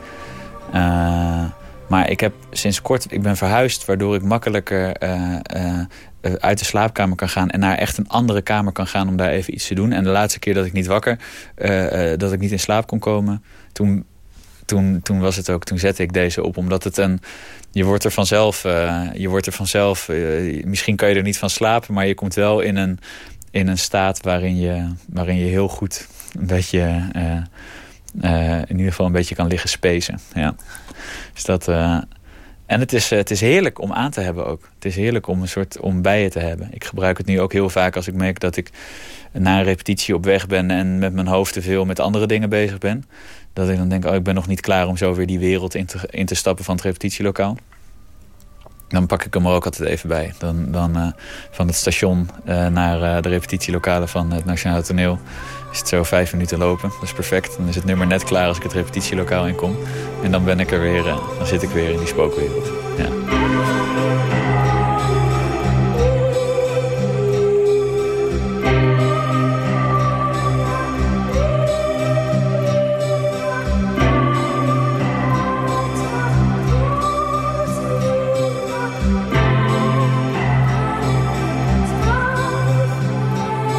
Uh, maar ik heb sinds kort, ik ben verhuisd... waardoor ik makkelijker uit de slaapkamer kan gaan... en naar echt een andere kamer kan gaan om daar even iets te doen. En de laatste keer dat ik niet wakker, dat ik niet in slaap kon komen... toen toen, toen was het ook, toen zette ik deze op. Omdat het een, je wordt er vanzelf, je wordt er vanzelf, misschien kan je er niet van slapen, maar je komt wel in een, in een staat waarin je, waarin je heel goed een beetje, uh, in ieder geval een beetje kan liggen spacen. Ja. Dus dat, en het is, het is heerlijk om aan te hebben ook. Het is heerlijk om een soort om bij je te hebben. Ik gebruik het nu ook heel vaak als ik merk dat ik na een repetitie op weg ben en met mijn hoofd te veel met andere dingen bezig ben. Dat ik dan denk, oh, ik ben nog niet klaar om zo weer die wereld in te, in te stappen van het repetitielokaal. Dan pak ik hem er ook altijd even bij. Dan, dan uh, van het station uh, naar uh, de repetitielokalen van het Nationale Toneel is het zo vijf minuten lopen. Dat is perfect. Dan is het nummer net klaar als ik het repetitielokaal inkom. En dan ben ik er weer, dan zit ik weer in die spookwereld. Ja.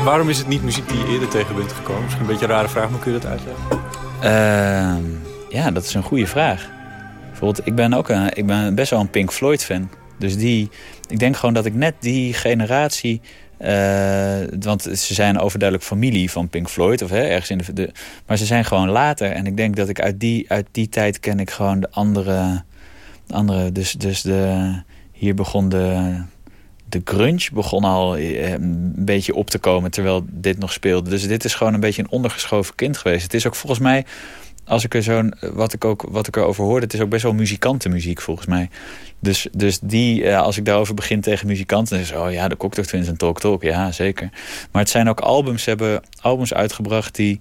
Waarom is het niet muziek die je eerder tegen bent gekomen? Misschien een beetje een rare vraag, maar kun je dat uitleggen? Uh, ja, dat is een goede vraag. Bijvoorbeeld, ik ben ook een, ik ben best wel een Pink Floyd fan. Dus die, ik denk gewoon dat ik net die generatie... Uh, want ze zijn overduidelijk familie van Pink Floyd. Of, hè, ergens in de, de, maar ze zijn gewoon later. En ik denk dat ik uit die, uit die tijd ken ik gewoon de andere... De andere dus, dus de, hier begon de de grunge begon al eh, een beetje op te komen terwijl dit nog speelde. Dus dit is gewoon een beetje een ondergeschoven kind geweest. Het is ook volgens mij, als ik er zo, wat ik ook wat ik erover hoorde, het is ook best wel muzikantenmuziek volgens mij. Dus, dus die, eh, als ik daarover begin tegen muzikanten, dan is oh ja, de Cocktail Twins en Talk Talk, ja zeker. Maar het zijn ook albums, ze hebben albums uitgebracht die,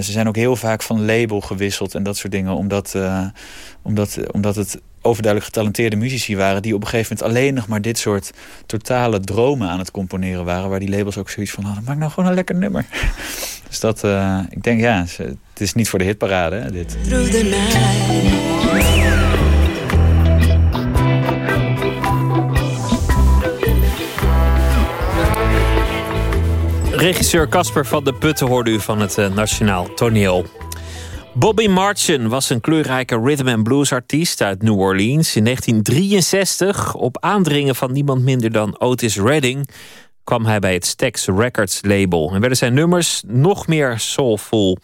ze zijn ook heel vaak van label gewisseld en dat soort dingen, omdat, omdat, omdat het overduidelijk getalenteerde muzici waren... die op een gegeven moment alleen nog maar dit soort totale dromen aan het componeren waren... waar die labels ook zoiets van hadden, maak nou gewoon een lekker nummer. dus dat, uh, ik denk ja, het is niet voor de hitparade, dit. Regisseur Casper van de Putten hoorde u van het uh, Nationaal Toneel. Bobby Martin was een kleurrijke rhythm and blues artiest uit New Orleans. In 1963, op aandringen van niemand minder dan Otis Redding, kwam hij bij het Stax Records label en werden zijn nummers nog meer soulful.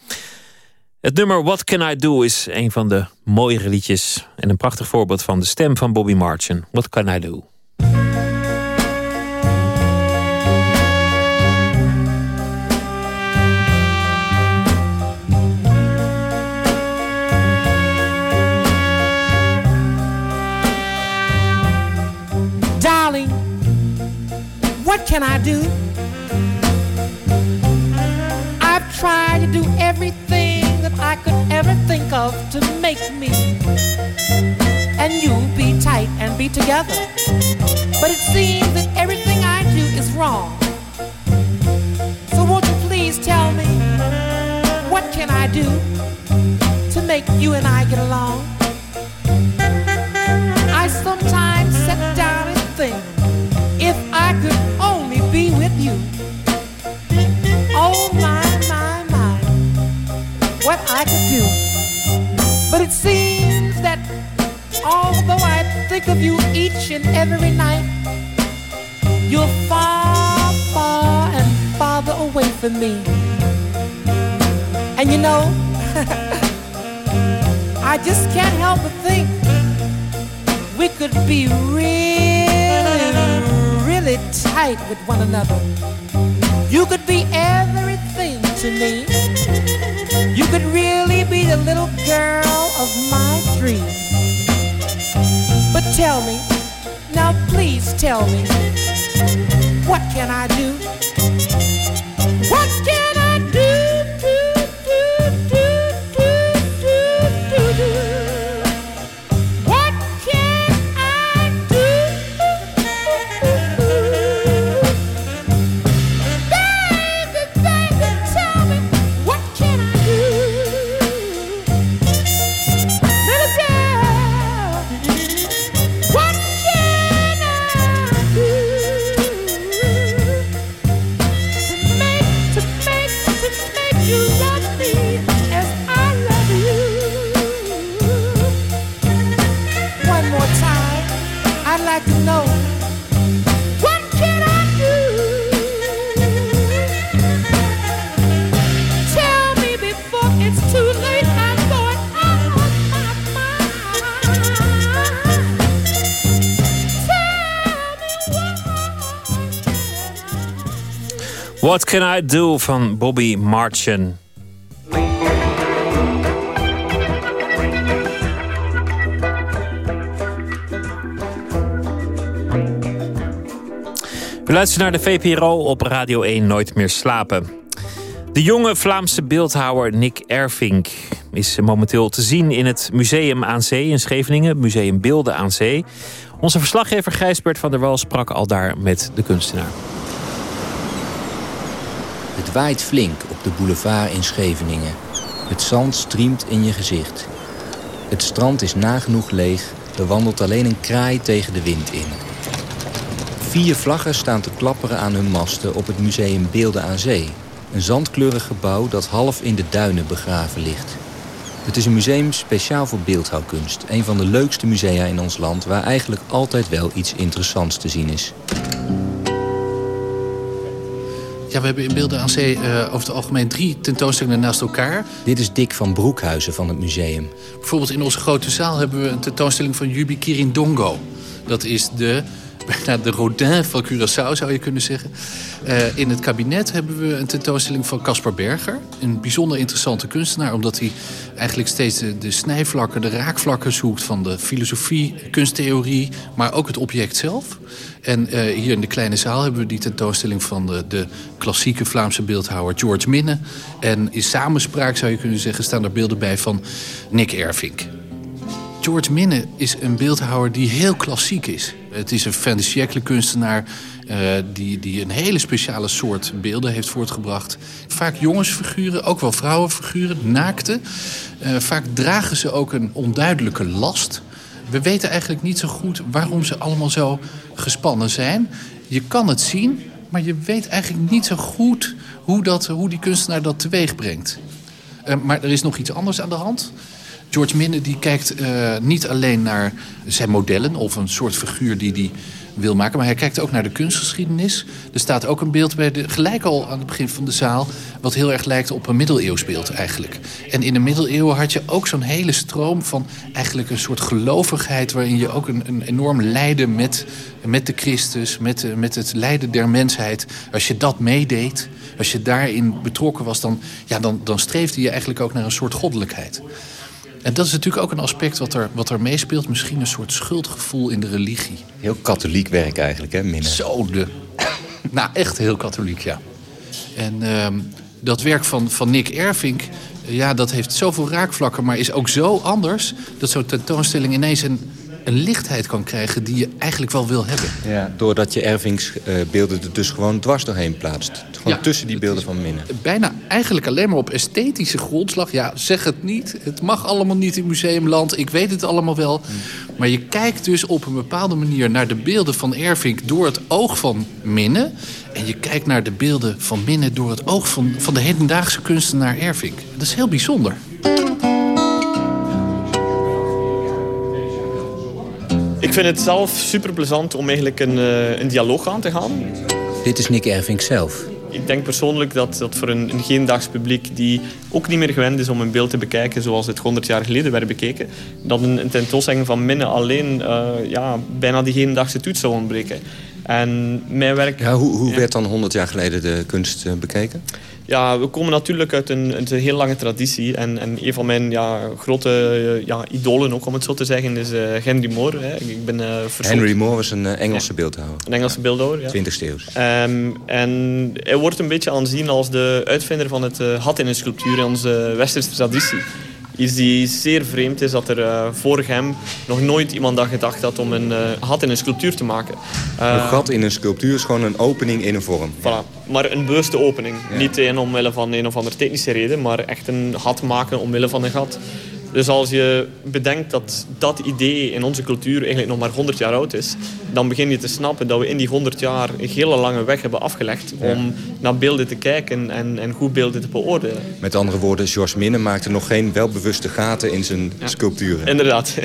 Het nummer What Can I Do is een van de mooiere liedjes en een prachtig voorbeeld van de stem van Bobby Martin. What Can I Do? Can I do? I've tried to do everything that I could ever think of to make me and you be tight and be together. But it seems that everything I do is wrong. So won't you please tell me what can I do to make you and I get along? Every night, you're far, far and farther away from me. And you know, I just can't help but think we could be really, really tight with one another. You could be everything to me. You could really be the little girl of my dreams. But tell me, please tell me, what can I do? What Can I Do van Bobby Marchen. We luisteren naar de VPRO op Radio 1 Nooit meer slapen. De jonge Vlaamse beeldhouwer Nick Ervink is momenteel te zien in het Museum aan Zee in Scheveningen. Museum Beelden aan Zee. Onze verslaggever Gijsbert van der Wal sprak al daar met de kunstenaar. Het waait flink op de boulevard in Scheveningen. Het zand striemt in je gezicht. Het strand is nagenoeg leeg. Er wandelt alleen een kraai tegen de wind in. Vier vlaggen staan te klapperen aan hun masten op het museum Beelden aan Zee. Een zandkleurig gebouw dat half in de duinen begraven ligt. Het is een museum speciaal voor beeldhouwkunst. Een van de leukste musea in ons land... waar eigenlijk altijd wel iets interessants te zien is. Ja, we hebben in Beelden aan Zee eh, over het algemeen drie tentoonstellingen naast elkaar. Dit is Dick van Broekhuizen van het museum. Bijvoorbeeld in onze grote zaal hebben we een tentoonstelling van Yubi Kirindongo. Dat is de, bijna de Rodin van Curaçao, zou je kunnen zeggen. Eh, in het kabinet hebben we een tentoonstelling van Caspar Berger. Een bijzonder interessante kunstenaar, omdat hij eigenlijk steeds de, de snijvlakken, de raakvlakken zoekt van de filosofie, kunsttheorie, maar ook het object zelf. En eh, hier in de kleine zaal hebben we die tentoonstelling van de, de klassieke Vlaamse beeldhouwer George Minne. En in samenspraak zou je kunnen zeggen staan er beelden bij van Nick Ervink. George Minne is een beeldhouwer die heel klassiek is. Het is een siècle kunstenaar eh, die, die een hele speciale soort beelden heeft voortgebracht. Vaak jongensfiguren, ook wel vrouwenfiguren, naakte. Eh, vaak dragen ze ook een onduidelijke last. We weten eigenlijk niet zo goed waarom ze allemaal zo gespannen zijn. Je kan het zien, maar je weet eigenlijk niet zo goed hoe, dat, hoe die kunstenaar dat teweeg brengt. Eh, maar er is nog iets anders aan de hand. George Minne die kijkt eh, niet alleen naar zijn modellen of een soort figuur die hij wil maken, maar hij kijkt ook naar de kunstgeschiedenis. Er staat ook een beeld bij de, gelijk al aan het begin van de zaal, wat heel erg lijkt op een middeleeuws beeld eigenlijk. En in de middeleeuwen had je ook zo'n hele stroom van eigenlijk een soort gelovigheid, waarin je ook een, een enorm lijden met, met de Christus, met, de- met het lijden der mensheid. Als je dat meedeed, als je daarin betrokken was, dan, ja, dan, dan streefde je eigenlijk ook naar een soort goddelijkheid. En dat is natuurlijk ook een aspect wat er, wat er meespeelt. Misschien een soort schuldgevoel in de religie. Heel katholiek werk eigenlijk, hè, Minne? Zo, de, Nou, echt heel katholiek, ja. En ehm, dat werk van, van Nick Ervink, eh, ja, dat heeft zoveel raakvlakken... maar is ook zo anders dat zo'n tentoonstelling ineens een, een lichtheid kan krijgen... die je eigenlijk wel wil hebben. Ja, doordat je Ervings eh, beelden er dus gewoon dwars doorheen plaatst. Gewoon Ja, tussen die beelden van Minne. Bijna eigenlijk alleen maar op esthetische grondslag. Ja, zeg het niet. Het mag allemaal niet in museumland. Ik weet het allemaal wel. Maar je kijkt dus op een bepaalde manier naar de beelden van Ervink... door het oog van Minne. En je kijkt naar de beelden van Minne door het oog van, van de hedendaagse kunstenaar Ervink. Dat is heel bijzonder. Ik vind het zelf super plezant om eigenlijk een, eh, een dialoog aan te gaan. Dit is Nick Ervink zelf. Ik denk persoonlijk dat, dat voor een, een hedendaags publiek die ook niet meer gewend is om een beeld te bekijken zoals het 100 jaar geleden werd bekeken, dat een, een tentoonstelling van Minne alleen eh, ja, bijna die hedendaagse toets zou ontbreken. En mijn werk... Ja, hoe hoe werd dan 100 jaar geleden de kunst eh, bekeken? Ja, we komen natuurlijk uit een, uit een heel lange traditie. En, en een van mijn ja, grote eh, ja, idolen, ook om het zo te zeggen, is eh, Henry Moore. Hè. Ik ben, verzot- Henry Moore was een Engelse beeldhouwer. Een Engelse beeldhouwer, ja. 20e eeuw. Ehm, en hij wordt een beetje aanzien als de uitvinder van het had in een sculptuur in onze westerse traditie. Iets die zeer vreemd is dat er eh, voor hem nog nooit iemand aan gedacht had om een eh, had in een sculptuur te maken. Eh, een gat in een sculptuur is gewoon een opening in een vorm. Voilà. Maar een bewuste opening. Niet een omwille van een of andere technische reden, maar echt een gat maken omwille van een gat. Dus als je bedenkt dat dat idee in onze cultuur eigenlijk nog maar 100 jaar oud is, dan begin je te snappen dat we in die 100 jaar een hele lange weg hebben afgelegd Ja. om naar beelden te kijken en, en goed beelden te beoordelen. Met andere woorden, George Minne maakte nog geen welbewuste gaten in zijn sculpturen. Inderdaad.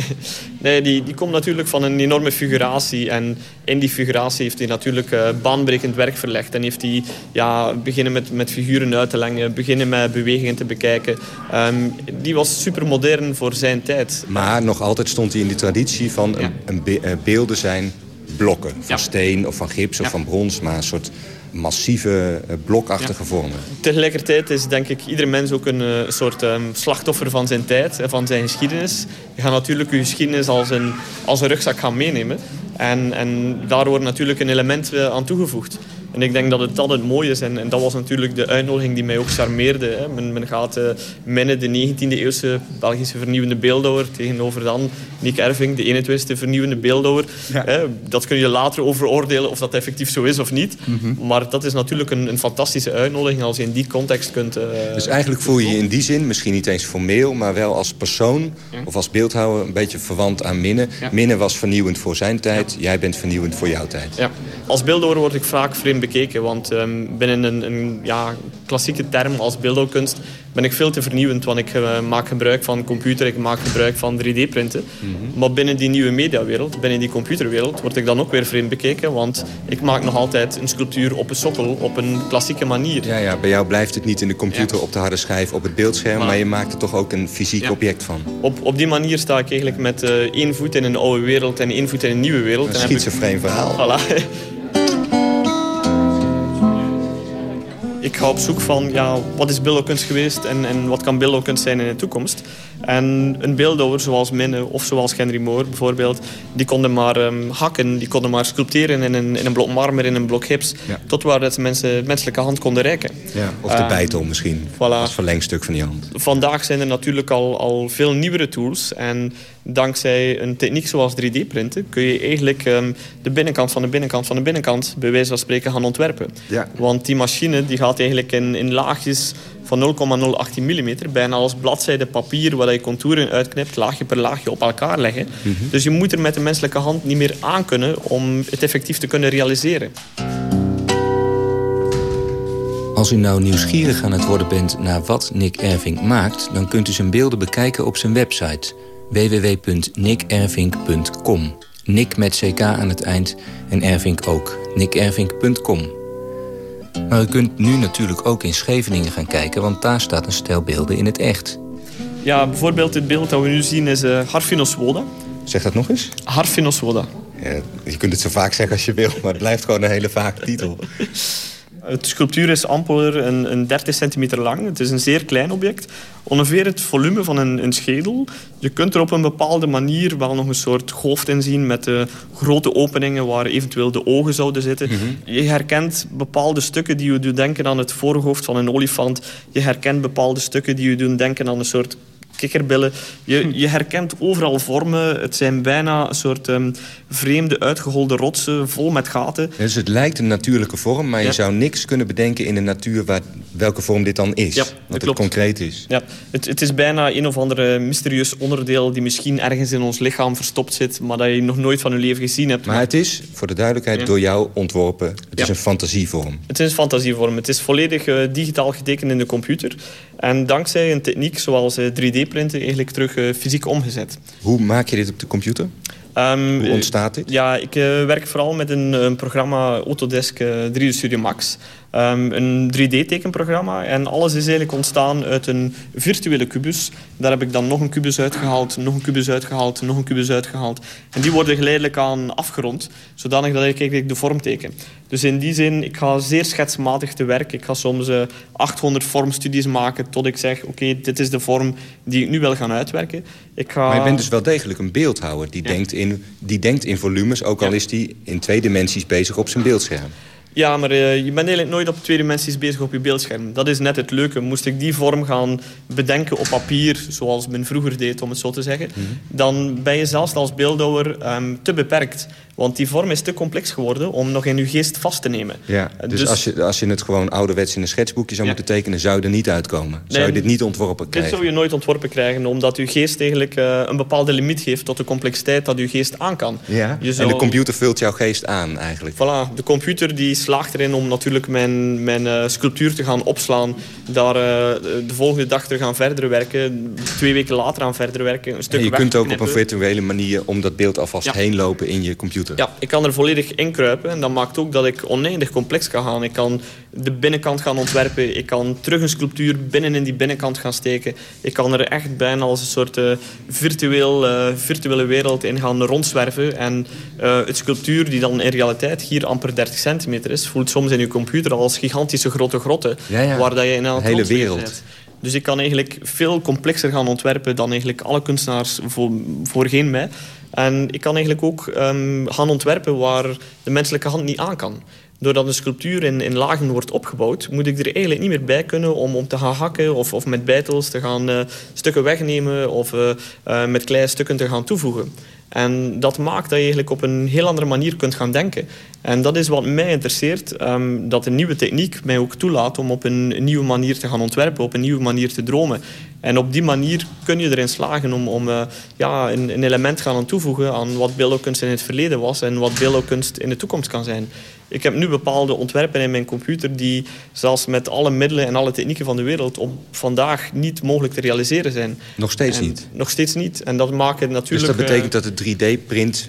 Nee, die, die komt natuurlijk van een enorme figuratie. En in die figuratie heeft hij natuurlijk eh, baanbrekend werk verlegd. En heeft hij ja, beginnen met, met figuren uit te lengen, beginnen met bewegingen te bekijken. Ehm, die was super modern voor zijn tijd. Maar nog altijd stond hij in die traditie van een, een be- eh, beelden zijn blokken. Van steen of van gips of van brons, maar een soort massieve eh, blokachtige vormen. Tegelijkertijd is denk ik ieder mens ook een eh, soort ehm, slachtoffer van zijn tijd en van zijn geschiedenis. Je gaat natuurlijk je geschiedenis als een, als een rugzak gaan meenemen. En, en daar wordt natuurlijk een element aan toegevoegd. En ik denk dat het dat het mooie is. En, en dat was natuurlijk de uitnodiging die mij ook charmeerde. Hè. Men, men gaat uh, Minne, de 19e eeuwse Belgische vernieuwende beeldhouwer, tegenover dan Nick Erving, de 21e vernieuwende beeldhouwer. Hè. Dat kun je later overoordelen of dat effectief zo is of niet. Mhm. Maar dat is natuurlijk een, een fantastische uitnodiging als je in die context kunt... eh, Dus eigenlijk voel je je in die zin, misschien niet eens formeel... maar wel als persoon of als beeldhouwer een beetje verwant aan Minne. Ja. Minne was vernieuwend voor zijn tijd, jij bent vernieuwend voor jouw tijd. Ja. Als beeldhouwer word ik vaak vreemd bekeken, want ehm, binnen een, een ja, klassieke term als beeldhouwkunst ben ik veel te vernieuwend, want ik eh, maak gebruik van computer, ik maak gebruik van 3D-printen. Maar binnen die nieuwe mediawereld, binnen die computerwereld, word ik dan ook weer vreemd bekeken, want ik maak nog altijd een sculptuur op een sokkel, op een klassieke manier. Ja, ja, bij jou blijft het niet in de computer op de harde schijf op het beeldscherm... Maar- maar, je maakt er toch ook een fysiek Ja. object van. Op, op die manier sta ik eigenlijk met eh, één voet in een oude wereld en één voet in een nieuwe wereld. Een schizofreen verhaal. Voilà. Ik ga op zoek van ja, wat is beeldhouwkunst geweest en, en wat kan beeldhouwkunst zijn in de toekomst. En een beeldhouwer zoals Minne of zoals Henry Moore bijvoorbeeld, die konden maar ehm, hakken, die konden maar sculpteren in een, in een blok marmer, in een blok gips, Ja. tot waar dat mensen menselijke hand konden reiken. Ja, of de Eh, bijtel misschien, als verlengstuk van die hand. Vandaag zijn er natuurlijk al, al veel nieuwere tools. En dankzij een techniek zoals 3D-printen kun je eigenlijk ehm, de binnenkant van de binnenkant van de binnenkant bij wijze van spreken gaan ontwerpen. Ja. Want die machine die gaat eigenlijk in, in laagjes van 0,018 mm, bijna als bladzijde papier waar je contouren uitknipt, laagje per laagje op elkaar leggen. Mhm. Dus je moet er met de menselijke hand niet meer aan kunnen om het effectief te kunnen realiseren. Als u nou nieuwsgierig aan het worden bent naar wat Nick Erving maakt... dan kunt u zijn beelden bekijken op zijn website www.nickervink.com. Nick met ck aan het eind en Ervink ook. nickervink.com. Maar u kunt nu natuurlijk ook in Scheveningen gaan kijken... want daar staat een stel beelden in het echt. Ja, bijvoorbeeld het beeld dat we nu zien is eh Harfinoswoda. Zeg dat nog eens? Harfinoswoda. Ja, je kunt het zo vaak zeggen als je wil, maar het blijft gewoon een hele vage titel. Het sculptuur is amper een, een 30 centimeter lang. Het is een zeer klein object. Ongeveer het volume van een, een schedel. Je kunt er op een bepaalde manier wel nog een soort hoofd in zien... met de grote openingen waar eventueel de ogen zouden zitten. Je herkent bepaalde stukken die je doen denken aan het voorhoofd van een olifant. Je herkent bepaalde stukken die je doen denken aan een soort kikkerbillen. Je, je herkent overal vormen. Het zijn bijna een soort ehm, vreemde uitgeholde rotsen vol met gaten. Dus het lijkt een natuurlijke vorm, maar je zou niks kunnen bedenken in de natuur waar, welke vorm dit dan is. Ja, wat het concreet is. Ja, het, het is bijna een of andere mysterieus onderdeel... die misschien ergens in ons lichaam verstopt zit... maar dat je nog nooit van je leven gezien hebt. Maar het is, voor de duidelijkheid, Ja. door jou ontworpen. Het is een fantasievorm. Het is een fantasievorm. Het is volledig eh, digitaal getekend in de computer. En dankzij een techniek zoals eh, 3D-printen eigenlijk terug eh, fysiek omgezet. Hoe maak je dit op de computer? Ehm, Hoe ontstaat dit? Ja, ik eh, werk vooral met een, een programma Autodesk eh, 3D Studio Max. Ehm, een 3D-tekenprogramma. En alles is eigenlijk ontstaan uit een virtuele kubus. Daar heb ik dan nog een kubus uitgehaald, nog een kubus uitgehaald, nog een kubus uitgehaald. En die worden geleidelijk aan afgerond, zodanig dat ik eigenlijk de vorm teken. Dus in die zin, ik ga zeer schetsmatig te werk. Ik ga soms eh, 800 vormstudies maken tot ik zeg... oké, dit is de vorm die ik nu wil gaan uitwerken. Ik ga... Maar je bent dus wel degelijk een beeldhouwer. Die, denkt, in, die denkt in volumes, ook al is die in twee dimensies bezig op zijn beeldscherm. Ja, maar eh, je bent eigenlijk nooit op twee dimensies bezig op je beeldscherm. Dat is net het leuke. Moest ik die vorm gaan bedenken op papier, zoals men vroeger deed, om het zo te zeggen, Mhm. dan ben je zelfs als beeldhouwer ehm, te beperkt. Want die vorm is te complex geworden om nog in je geest vast te nemen. Ja, Eh, dus, Als, je, als je het gewoon ouderwets in een schetsboekje zou moeten tekenen... zou je er niet uitkomen. zou je dit niet ontworpen Dit krijgen. zou je nooit ontworpen krijgen, omdat je geest eigenlijk eh, een bepaalde limiet geeft tot de complexiteit dat je geest aan kan. Ja? En de computer vult jouw geest aan eigenlijk. Voilà, de computer die slaagt erin om natuurlijk mijn, mijn eh, sculptuur te gaan opslaan. Daar de volgende dag te gaan verder werken. Twee weken later aan verder werken. Een stuk En je kunt ook op een virtuele manier om dat beeld alvast Ja. heen lopen in je computer. Ja, ik kan er volledig inkruipen. En dat maakt ook dat ik oneindig complex kan gaan. Ik kan de binnenkant gaan ontwerpen. Ik kan terug een sculptuur binnen in die binnenkant gaan steken. Ik kan er echt bijna als een soort eh, virtueel, eh, virtuele wereld in gaan rondzwerven. En eh, het sculptuur die dan in realiteit hier amper 30 centimeter is... voelt soms in je computer als gigantische grote grotten. Ja, ja. Waar dat je in het Hele wereld. bent. Dus ik kan eigenlijk veel complexer gaan ontwerpen dan eigenlijk alle kunstenaars voor, voorheen mij. En ik kan eigenlijk ook ehm, gaan ontwerpen waar de menselijke hand niet aan kan. Doordat een sculptuur in, in lagen wordt opgebouwd, moet ik er eigenlijk niet meer bij kunnen om, om te gaan hakken of, of met bijtels te gaan eh, stukken wegnemen of eh, eh, met kleine stukken te gaan toevoegen. En dat maakt dat je eigenlijk op een heel andere manier kunt gaan denken. En dat is wat mij interesseert, ehm, dat een nieuwe techniek mij ook toelaat om op een, nieuwe manier te gaan ontwerpen, op een nieuwe manier te dromen. En op die manier kun je erin slagen om, om eh, ja, een, een element gaan aan toevoegen aan wat beeldhouwkunst in het verleden was en wat beeldhouwkunst in de toekomst kan zijn. Ik heb nu bepaalde ontwerpen in mijn computer die zelfs met alle middelen en alle technieken van de wereld op vandaag niet mogelijk te realiseren zijn. Nog steeds En niet. Nog steeds niet. En dat maakt het Dus natuurlijk... dat betekent eh, dat de 3D-print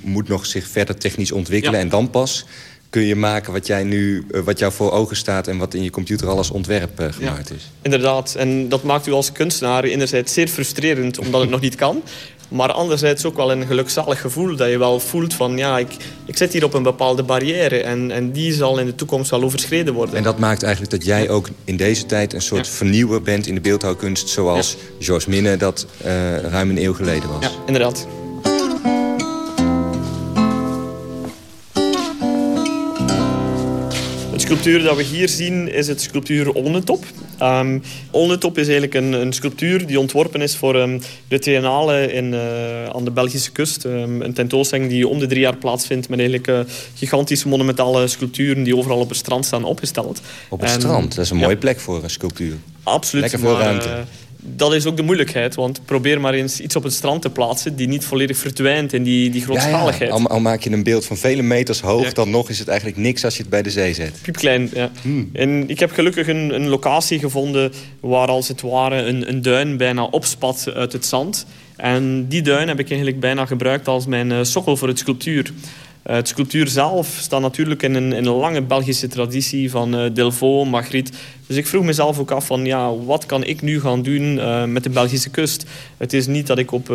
moet nog zich verder technisch ontwikkelen. Ja. En dan pas kun je maken wat, jij nu, eh, wat jou voor ogen staat... en wat in je computer al als ontwerp eh, gemaakt is. Inderdaad. En dat maakt u als kunstenaar enerzijds zeer frustrerend omdat het nog niet kan. Maar anderzijds ook wel een gelukzalig gevoel dat je wel voelt van... ja, ik, ik zit hier op een bepaalde barrière en, en die zal in de toekomst wel overschreden worden. En dat maakt eigenlijk dat jij ook in deze tijd... een soort vernieuwer bent in de beeldhouwkunst... zoals Georges Minne dat eh, ruim een eeuw geleden was. Ja, inderdaad. Sculptuur dat we hier zien is het sculptuur Olnetop. Ehm Olnetop is eigenlijk een, een sculptuur die ontworpen is voor ehm, de Triennale in, eh, aan de Belgische kust. Ehm, een tentoonstelling die om de drie jaar plaatsvindt met eigenlijk eh, gigantische monumentale sculpturen die overal op het strand staan opgesteld. Op het En- strand, dat is een Ja. mooie plek voor een sculptuur. Absoluut. Lekker maar, ruimte. Dat is ook de moeilijkheid, want probeer maar eens iets op het strand te plaatsen die niet volledig verdwijnt in die, die grootschaligheid. ja. Al, al maak je een beeld van vele meters hoog... dan nog is het eigenlijk niks als je het bij de zee zet. Piepklein, ja. Hmm. En ik heb gelukkig een, een locatie gevonden waar als het ware een, een duin bijna opspat uit het zand. En die duin heb ik eigenlijk bijna gebruikt als mijn eh, sokkel voor het sculptuur. Eh, het sculptuur zelf staat natuurlijk in een, in een lange Belgische traditie van eh Delvaux, Magritte. Dus ik vroeg mezelf ook af van ja, wat kan ik nu gaan doen eh, met de Belgische kust? Het is niet dat ik op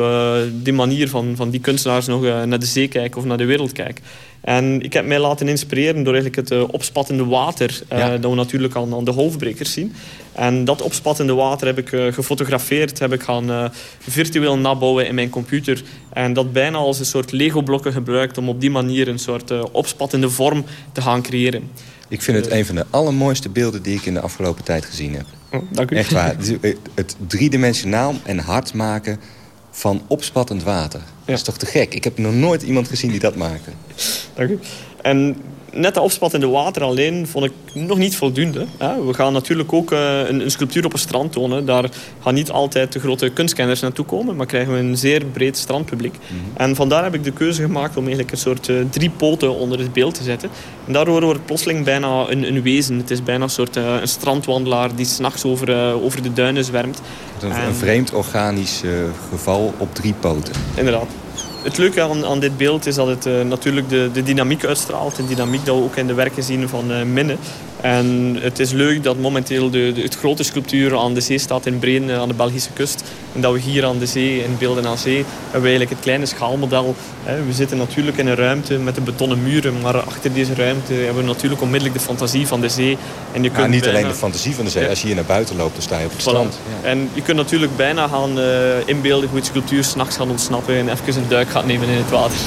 die manier van, van die kunstenaars nog naar de zee kijk of naar de wereld kijk. En ik heb mij laten inspireren door eigenlijk het uh, opspattende water... Uh, Ja. dat we natuurlijk aan, aan de golfbrekers zien. En dat opspattende water heb ik eh, gefotografeerd, heb ik gaan eh, virtueel nabouwen in mijn computer. En dat bijna als een soort Lego-blokken gebruikt om op die manier een soort eh, opspattende vorm te gaan creëren. Ik vind het een van de allermooiste beelden die ik in de afgelopen tijd gezien heb. Oh, dank u. Echt waar. Het Het driedimensionaal en hard maken van opspattend water. Dat is toch te gek? Ik heb nog nooit iemand gezien die dat maakte. Dank u. En net dat opspattende water alleen vond ik nog niet voldoende. hè. We gaan natuurlijk ook eh, een, een sculptuur op een strand tonen. Daar gaan niet altijd de grote kunstkenners naartoe komen, maar krijgen we een zeer breed strandpubliek. En vandaar heb ik de keuze gemaakt om eigenlijk een soort eh, drie poten onder het beeld te zetten. En daardoor wordt het plotseling bijna een, een wezen. Het is bijna een soort eh, een strandwandelaar die s'nachts over, over de duinen zwermt. Een, En- een vreemd organisch geval op drie poten. Inderdaad. Het leuke aan, aan dit beeld is dat het eh, natuurlijk de, de dynamiek uitstraalt. De dynamiek dat we ook in de werken zien van eh, Minne. En het is leuk dat momenteel de, de- het grote sculptuur aan de zee staat in Breen, aan de Belgische kust. En dat we hier aan de zee, in Beelden aan Zee, hebben we eigenlijk het kleine schaalmodel. Hè. We zitten natuurlijk in een ruimte met de betonnen muren, maar achter deze ruimte hebben we natuurlijk onmiddellijk de fantasie van de zee. En je Ja, kunt niet bijna- alleen de fantasie van de zee. Als je hier naar buiten loopt, dan sta je op het strand. En je kunt natuurlijk bijna gaan eh, inbeelden hoe het sculptuur s'nachts gaat ontsnappen en even een duik gaat nemen in het water.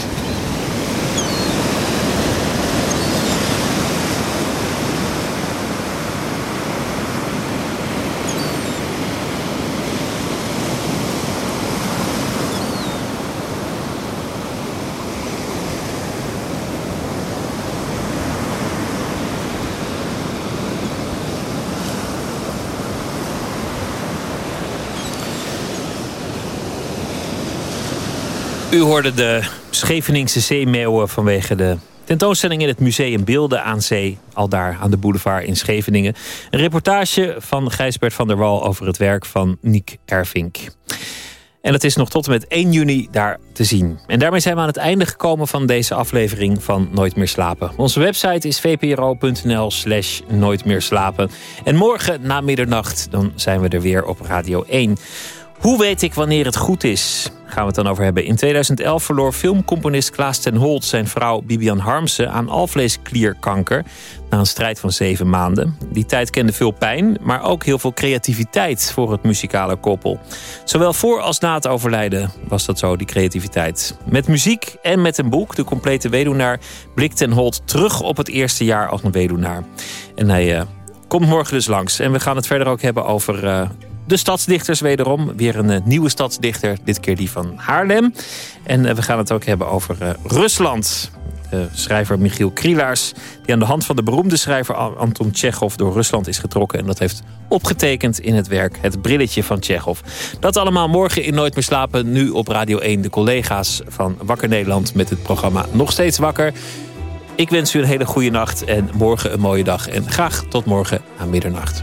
U hoorde de Scheveningse zeemeeuwen vanwege de tentoonstelling in het Museum Beelden aan Zee. Al daar aan de boulevard in Scheveningen. Een reportage van Gijsbert van der Wal over het werk van Niek Ervink. En het is nog tot en met 1 juni daar te zien. En daarmee zijn we aan het einde gekomen van deze aflevering van Nooit meer slapen. Onze website is vpro.nl slash nooit meer slapen. En morgen na middernacht dan zijn we er weer op Radio 1. Hoe weet ik wanneer het goed is? Gaan we het dan over hebben. In 2011 verloor filmcomponist Klaas ten Holt zijn vrouw Bibian Harmsen aan alvleesklierkanker. Na een strijd van zeven maanden. Die tijd kende veel pijn, maar ook heel veel creativiteit voor het muzikale koppel. Zowel voor als na het overlijden was dat zo, die creativiteit. Met muziek en met een boek, De Complete Weduwnaar, blikt ten Holt terug op het eerste jaar als een weduwnaar. En hij eh, komt morgen dus langs. En we gaan het verder ook hebben over eh, de stadsdichters wederom. Weer een eh, nieuwe stadsdichter, dit keer die van Haarlem. En eh, we gaan het ook hebben over eh, Rusland. De schrijver Michiel Krielaars, die aan de hand van de beroemde schrijver An- Anton Tjechov door Rusland is getrokken. En dat heeft opgetekend in het werk Het Brilletje van Tjechov. Dat allemaal morgen in Nooit meer slapen. Nu op Radio 1 de collega's van Wakker Nederland met het programma Nog Steeds Wakker. Ik wens u een hele goede nacht en morgen een mooie dag. En graag tot morgen aan middernacht.